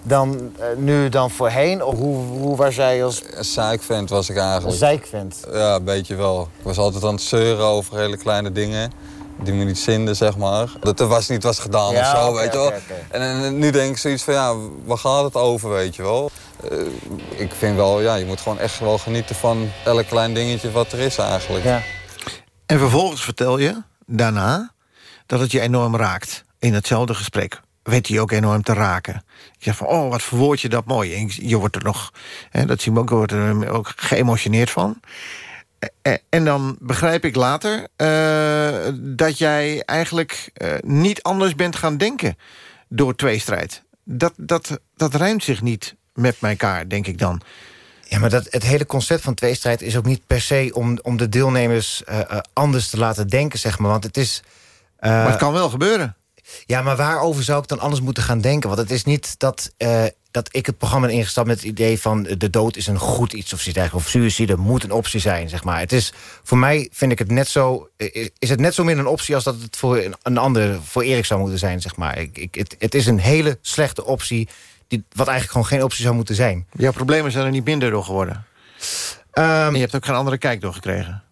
dan uh, nu dan voorheen? Of hoe, hoe was jij als... Een zeikvent was ik eigenlijk. Een zeikvent? Ja, een beetje wel. Ik was altijd aan het zeuren over hele kleine dingen die me niet zinden, zeg maar. Dat er was niet was gedaan ja, of zo, okay, weet je wel. Okay, okay. En, en, nu denk ik zoiets van, ja, waar gaat het over, weet je wel? Uh, ik vind wel, ja, je moet gewoon echt wel genieten van elk klein dingetje wat er is eigenlijk. Ja. En vervolgens vertel je, daarna, dat het je enorm raakt. In hetzelfde gesprek weet hij ook enorm te raken. Ik zeg van, oh, wat verwoord je dat mooi. En je wordt er nog, hè, dat zie ik ook, wordt er ook geëmotioneerd van. En dan begrijp ik later uh, dat jij eigenlijk uh, niet anders bent gaan denken door tweestrijd. Dat, dat, dat rijmt zich niet met elkaar, denk ik dan. Ja, maar dat, het hele concept van tweestrijd is ook niet per se... om, om de deelnemers uh, anders te laten denken, zeg maar. Want het is... maar het kan wel gebeuren. Ja, maar waarover zou ik dan anders moeten gaan denken? Want het is niet dat, uh, dat ik het programma ingestapt met het idee van... de dood is een goed iets of zoiets Of suïcide moet een optie zijn, zeg maar. Het is, voor mij vind ik het net zo... is het net zo min een optie als dat het voor een ander... voor Erik zou moeten zijn, zeg maar. Ik, ik, het, het is een hele slechte optie... Die, wat eigenlijk gewoon geen optie zou moeten zijn. Jouw problemen zijn er niet minder door geworden. Um, en je hebt ook geen andere kijk door gekregen.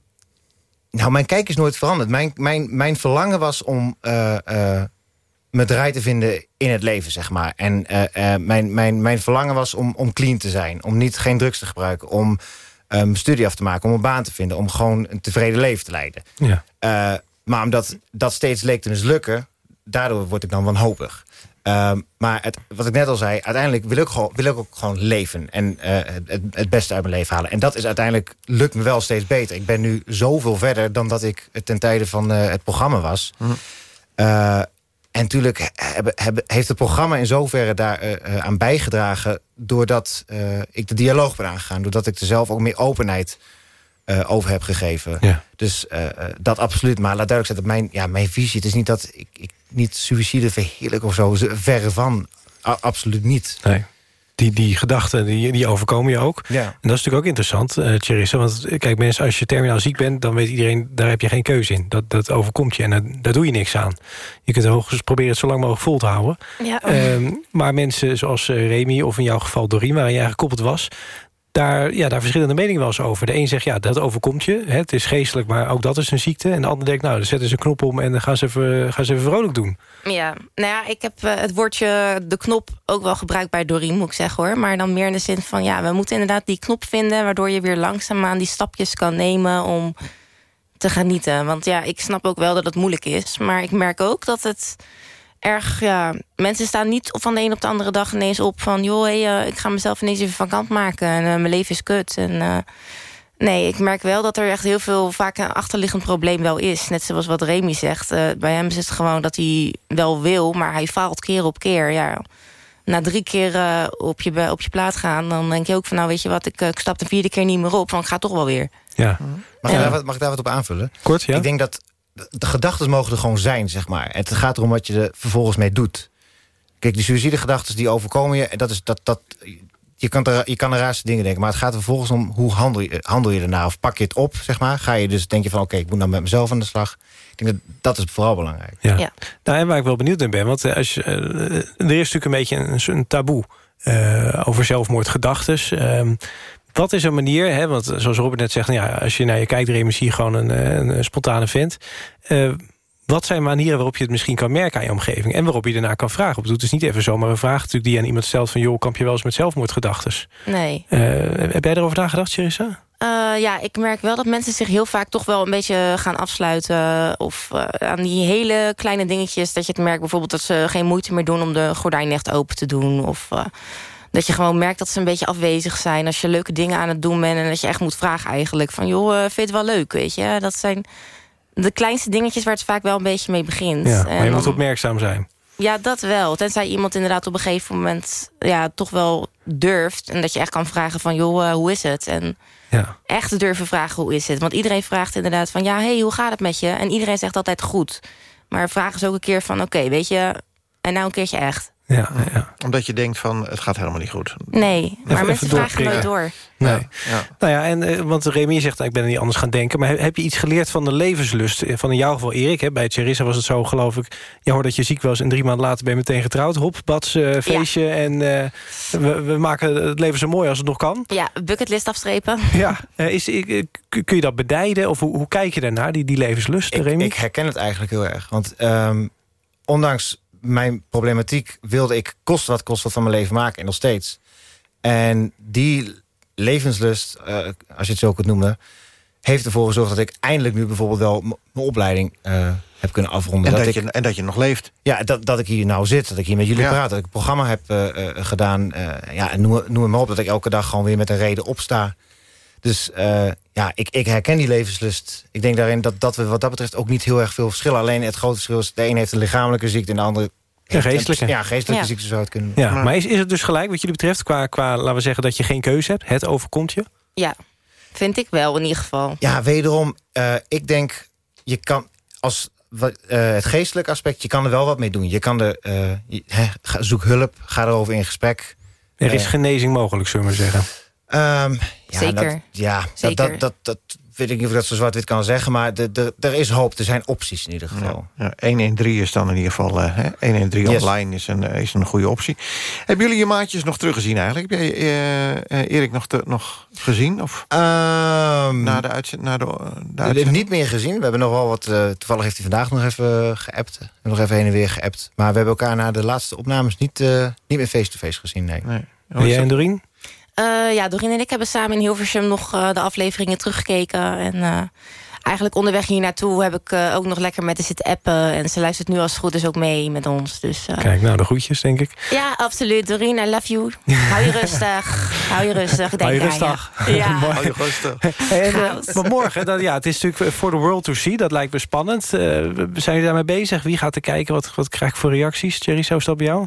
Nou, mijn kijk is nooit veranderd. Mijn, mijn, mijn verlangen was om... Uh, uh, me draai te vinden in het leven, zeg maar. En uh, uh, mijn, mijn, mijn verlangen was om, om clean te zijn. Om niet geen drugs te gebruiken. Om mijn um, studie af te maken. Om een baan te vinden. Om gewoon een tevreden leven te leiden. Ja. Uh, maar omdat dat steeds leek te mislukken... daardoor word ik dan wanhopig. maar het, wat ik net al zei, uiteindelijk wil ik, gewoon, wil ik ook gewoon leven. En het, het beste uit mijn leven halen. En dat is uiteindelijk, lukt me wel steeds beter. Ik ben nu zoveel verder dan dat ik ten tijde van het programma was. Mhm. En natuurlijk heb, heb, heeft het programma in zoverre daar uh, aan bijgedragen... doordat uh, ik de dialoog ben aangegaan. Doordat ik er zelf ook meer openheid uh, over heb gegeven. Ja. Dus dat absoluut. Maar laat duidelijk zijn dat mijn, ja, mijn visie... het is niet dat ik, ik niet suïcide verheerlijk of zo. Verre van. A absoluut niet. Nee. Die, die gedachten, die, die overkomen je ook. Ja. En dat is natuurlijk ook interessant, uh, Charissa. Want kijk, mensen, als je terminaal ziek bent... dan weet iedereen, daar heb je geen keuze in. Dat, dat overkomt je en dat, daar doe je niks aan. Je kunt hoogstens proberen het zo lang mogelijk vol te houden. Ja. Um, maar mensen zoals uh, Remy of in jouw geval Dorien... waarin je eigenlijk gekoppeld was... Daar, ja, daar verschillende meningen wel eens over. De een zegt, ja, dat overkomt je. Hè, het is geestelijk, maar ook dat is een ziekte. En de ander denkt, nou, dan zetten ze een knop om... en dan gaan ze even, gaan ze even vrolijk doen. Ja, nou ja, ik heb uh, het woordje de knop ook wel gebruikt bij Doreen, moet ik zeggen hoor. Maar dan meer in de zin van, ja, we moeten inderdaad die knop vinden... waardoor je weer langzaamaan die stapjes kan nemen om te genieten. Want ja, ik snap ook wel dat het moeilijk is. Maar ik merk ook dat het erg, ja... Mensen staan niet van de een op de andere dag ineens op van... joh, hey, uh, ik ga mezelf ineens even van kant maken en uh, mijn leven is kut. En... Uh, Nee, ik merk wel dat er echt heel veel vaak een achterliggend probleem wel is. Net zoals wat Remy zegt. Uh, bij hem is het gewoon dat hij wel wil, maar hij faalt keer op keer. Ja, na drie keer uh, op, je, op je plaat gaan, dan denk je ook van... nou weet je wat, ik, ik stap de vierde keer niet meer op, want ik ga toch wel weer. Ja. Mag, ja. Ik daar wat, mag ik daar wat op aanvullen? Kort, ja. Ik denk dat de gedachten mogen er gewoon zijn, zeg maar. Het gaat erom wat je er vervolgens mee doet. Kijk, die suïcidegedachten die overkomen je... dat is, dat, dat, je kan, er, je kan de raarste dingen denken. Maar het gaat er vervolgens om hoe handel je, handel je ernaar. Of pak je het op, zeg maar. Ga je dus denk je van oké, okay, ik moet nou met mezelf aan de slag. Ik denk dat dat is vooral belangrijk. Ja. ja. Nou, en waar ik wel benieuwd naar ben. Want als je, uh, er is natuurlijk een beetje een, een taboe uh, over zelfmoordgedachtes. Uh, wat is een manier, hè, want zoals Robert net zegt... Ja, als je naar je kijkt, je gewoon een, een, een spontane vent... Uh, wat zijn manieren waarop je het misschien kan merken aan je omgeving... en waarop je daarna kan vragen? Het is niet even zomaar een vraag natuurlijk die je aan iemand stelt... van joh, kamp je wel eens met zelfmoordgedachtes? Nee. Uh, heb jij erover nagedacht, Charissa? Uh, ja, ik merk wel dat mensen zich heel vaak toch wel een beetje gaan afsluiten. Of uh, aan die hele kleine dingetjes. Dat je het merkt bijvoorbeeld dat ze geen moeite meer doen... om de gordijn echt open te doen. Of uh, dat je gewoon merkt dat ze een beetje afwezig zijn... als je leuke dingen aan het doen bent... en dat je echt moet vragen eigenlijk van... joh, vind je het wel leuk, weet je? Dat zijn de kleinste dingetjes waar het vaak wel een beetje mee begint. Ja, maar je moet opmerkzaam zijn. Ja, dat wel. Tenzij iemand inderdaad op een gegeven moment... ja, toch wel durft. En dat je echt kan vragen van... joh, uh, hoe is het? En ja. echt durven vragen hoe is het. Want iedereen vraagt inderdaad van... ja, hey, hoe gaat het met je? En iedereen zegt altijd goed. Maar vragen ze ook een keer van... oké, okay, weet je... en nou een keertje echt. Ja, ja. Omdat je denkt van, het gaat helemaal niet goed. Nee, maar Even- mensen even vragen nooit door. Nee. Nou ja, en, eh, want Remy zegt, ik ben er niet anders gaan denken... maar heb- je iets geleerd van de levenslust? Eh, Van in jouw geval Erik, hè, bij Charissa was het zo, geloof ik... je hoort dat je ziek was en drie maanden later ben je meteen getrouwd. Hop, bads, eh, feestje en eh, we, we maken het leven zo mooi als het nog kan. Ja, bucketlist afstrepen. Ja, eh, is, kun je dat bedijden? Of hoe, hoe kijk je daarnaar, die, die levenslust, Remy? Ik herken het eigenlijk heel erg. Want ehm, ondanks mijn problematiek wilde ik kost wat kost wat van mijn leven maken. En nog steeds. En die levenslust, eh, als je het zo kunt noemen... heeft ervoor gezorgd dat ik eindelijk nu bijvoorbeeld wel mijn opleiding eh, heb kunnen afronden. En dat, ik, je, en dat je nog leeft. Ja, dat, dat ik hier nou zit, dat ik hier met jullie Ja. praat... dat ik een programma heb eh, gedaan. ja, en noem, noem het maar op, dat ik elke dag gewoon weer met een reden opsta. Dus ja, ik, ik herken die levenslust. Ik denk daarin dat, dat we wat dat betreft ook niet heel erg veel verschillen. Alleen het grote verschil is, de een heeft een lichamelijke ziekte... en de andere... Een geestelijke. Ja, geestelijke Ja. ziekte zou het kunnen Ja, maar is, is het dus gelijk wat jullie betreft... Qua, qua, laten we zeggen, dat je geen keuze hebt? Het overkomt je? Ja, vind ik wel in ieder geval. Ja, wederom, eh, ik denk, je kan als wat, eh, het geestelijke aspect, je kan er wel wat mee doen. Je kan er, eh, je- ga- zoek hulp, ga erover in gesprek. Er is genezing mogelijk, zullen we maar zeggen. Ehm, ja, Zeker. Dat, ja, Zeker. Dat, dat, dat, dat weet ik niet of ik dat zo zwart-wit kan zeggen... maar de, de, er is hoop, er zijn opties in ieder geval. Ja, 113 is dan in ieder geval... eh, hè, 113 Yes. online is een, is een goede optie. Hebben jullie je maatjes nog teruggezien eigenlijk? Heb jij eh, eh, Erik nog, te- nog gezien? Of Ehm, na de uitzend? Na de, uitzending? niet meer gezien. We hebben nog wel wat... eh, toevallig heeft hij vandaag nog even eh, geappt. En nog even heen en weer geappt. Maar we hebben elkaar na de laatste opnames niet, eh, niet meer face-to-face gezien. Nee. Nee. En jij en Doreen? Eh, ja, Doreen en ik hebben samen in Hilversum nog eh, de afleveringen teruggekeken. En eh, eigenlijk onderweg hier naartoe heb ik eh, ook nog lekker met haar zitten appen. En ze luistert nu als het goed is ook mee met ons. Dus, eh, Kijk, nou, de groetjes, denk ik. Ja, absoluut. Doreen, I love you. Hou je rustig. Hou je rustig. Denk Hou je rustig. Ja. Hou je rustig. En, maar morgen, dat, ja, het is natuurlijk for the world to see. Dat lijkt me spannend. Eh, we- zijn jullie daarmee bezig? Wie gaat er kijken? Wat, wat krijg ik voor reacties? Jerry, zo is dat bij jou?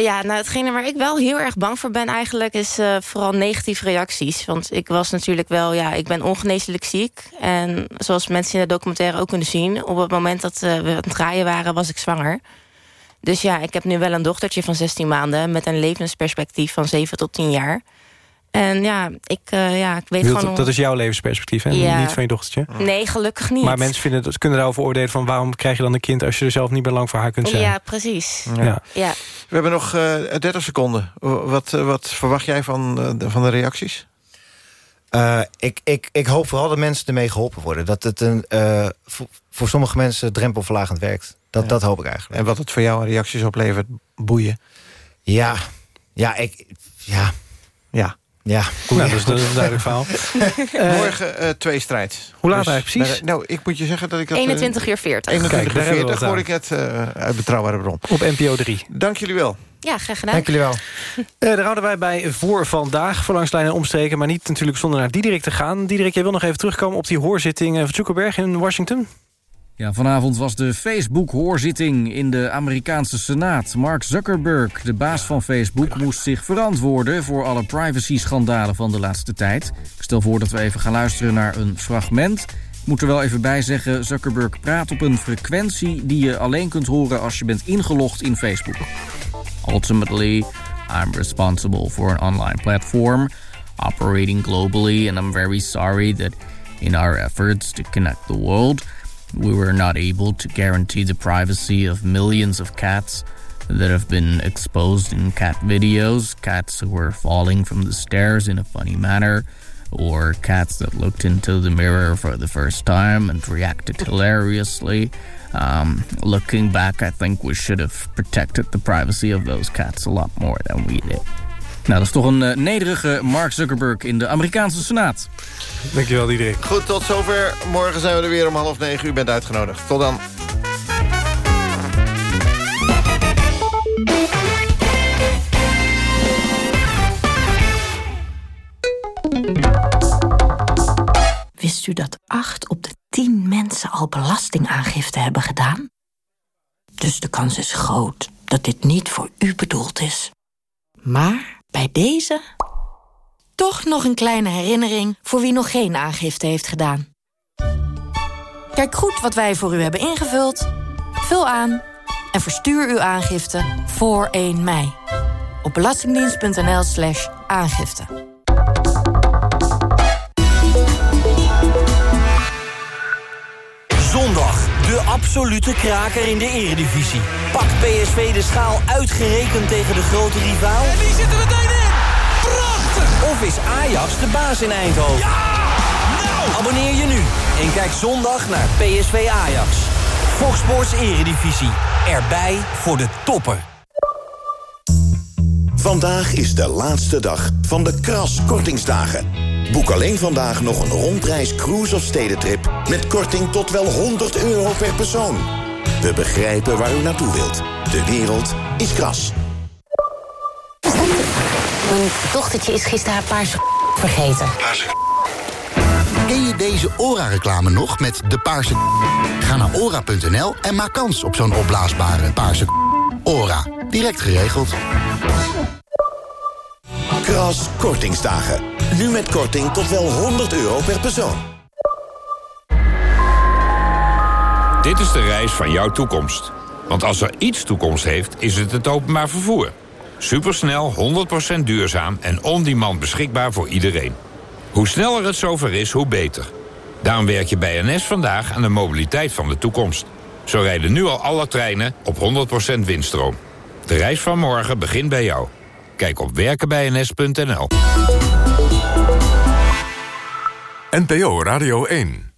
Ja, nou, hetgene waar ik wel heel erg bang voor ben eigenlijk... is eh, vooral negatieve reacties. Want ik was natuurlijk wel, ja, ik ben ongeneeslijk ziek. En zoals mensen in de documentaire ook kunnen zien... op het moment dat eh, we aan het draaien waren, was ik zwanger. Dus ja, ik heb nu wel een dochtertje van 16 maanden... met een levensperspectief van 7 tot 10 jaar. En ja, ik, eh, ja, ik weet Wilt- gewoon... dat is jouw levensperspectief, hè? Ja. Niet van je dochtertje. Nee, gelukkig niet. Maar mensen vinden, dat- kunnen daarover oordelen van... waarom krijg je dan een kind als je er zelf niet meer lang voor haar kunt zijn? Ja, precies. Ja. Ja. We hebben nog eh 30 seconden. Wat, eh, wat verwacht jij van, eh, de, van de reacties? Eh, ik, ik, ik hoop vooral dat mensen ermee geholpen worden. Dat het een, eh, voor, voor sommige mensen drempelverlagend werkt. Dat, dat hoop ik eigenlijk. En wat het voor jou reacties oplevert, boeien. Ja, ja, ik... Ja. Ja. Ja, Nou, dat is, dat is een duidelijk verhaal. Eh, Morgen eh twee strijd. Hoe laat eigenlijk precies? Nou, ik moet je zeggen dat ik dat... eh, 21 uur 40. 21 Kijk, daar uur hebben we 40 wat hoor ik het eh, uit betrouwbare bron. Op NPO 3. Dank jullie wel. Ja, graag gedaan. Dank jullie wel. Eh, daar houden wij bij voor vandaag. Voor langs lijnen omstreken, maar niet natuurlijk zonder naar Diederik te gaan. Diederik, jij wil nog even terugkomen op die hoorzitting eh, van Zuckerberg in Washington? Ja, vanavond was de Facebook-hoorzitting in de Amerikaanse Senaat. Mark Zuckerberg, de baas van Facebook, moest zich verantwoorden... voor alle privacy-schandalen van de laatste tijd. Ik stel voor dat we even gaan luisteren naar een fragment. Ik moet er wel even bij zeggen, Zuckerberg praat op een frequentie... die je alleen kunt horen als je bent ingelogd in Facebook. Ultimately, I'm responsible for an online platform... operating globally, and I'm very sorry that in our efforts to connect the world... we were not able to guarantee the privacy of millions of cats that have been exposed in cat videos, cats who were falling from the stairs in a funny manner, or cats that looked into the mirror for the first time and reacted hilariously. Um, looking back, I think we should have protected the privacy of those cats a lot more than we did. Nou, dat is toch een eh, nederige Mark Zuckerberg in de Amerikaanse Senaat. Dankjewel, Diederik. Goed, tot zover. Morgen zijn we er weer om half negen. U bent uitgenodigd. Tot dan. Wist u dat 8 op de 10 mensen al belastingaangifte hebben gedaan? Dus de kans is groot dat dit niet voor u bedoeld is. Maar bij deze toch nog een kleine herinnering voor wie nog geen aangifte heeft gedaan. Kijk goed wat wij voor u hebben ingevuld. Vul aan, en verstuur uw aangifte voor 1 mei. Op belastingdienst.nl slash aangifte. De absolute kraker in de eredivisie. Pak PSV de schaal uitgerekend tegen de grote rivaal? En die zitten meteen in! Prachtig! Of is Ajax de baas in Eindhoven? Ja! Nou! Abonneer je nu en kijk zondag naar PSV Ajax. Fox Sports Eredivisie. Erbij voor de toppen. Vandaag is de laatste dag van de Kras Kortingsdagen. Boek alleen vandaag nog een rondreis cruise of stedentrip... met korting tot wel 100 euro per persoon. We begrijpen waar u naartoe wilt. De wereld is Kras. Mijn dochtertje is gisteren haar paarse vergeten. Ken je deze ORA-reclame nog met de paarse Ga naar ora.nl en maak kans op zo'n opblaasbare paarse ORA. Direct geregeld. Kras Kortingsdagen. Nu met korting tot wel 100 euro per persoon. Dit is de reis van jouw toekomst. Want als er iets toekomst heeft, is het het openbaar vervoer. Supersnel, 100% duurzaam en on-demand beschikbaar voor iedereen. Hoe sneller het zover is, hoe beter. Daarom werk je bij NS vandaag aan de mobiliteit van de toekomst. Zo rijden nu al alle treinen op 100% windstroom. De reis van morgen begint bij jou. Kijk op werkenbijns.nl. NPO Radio 1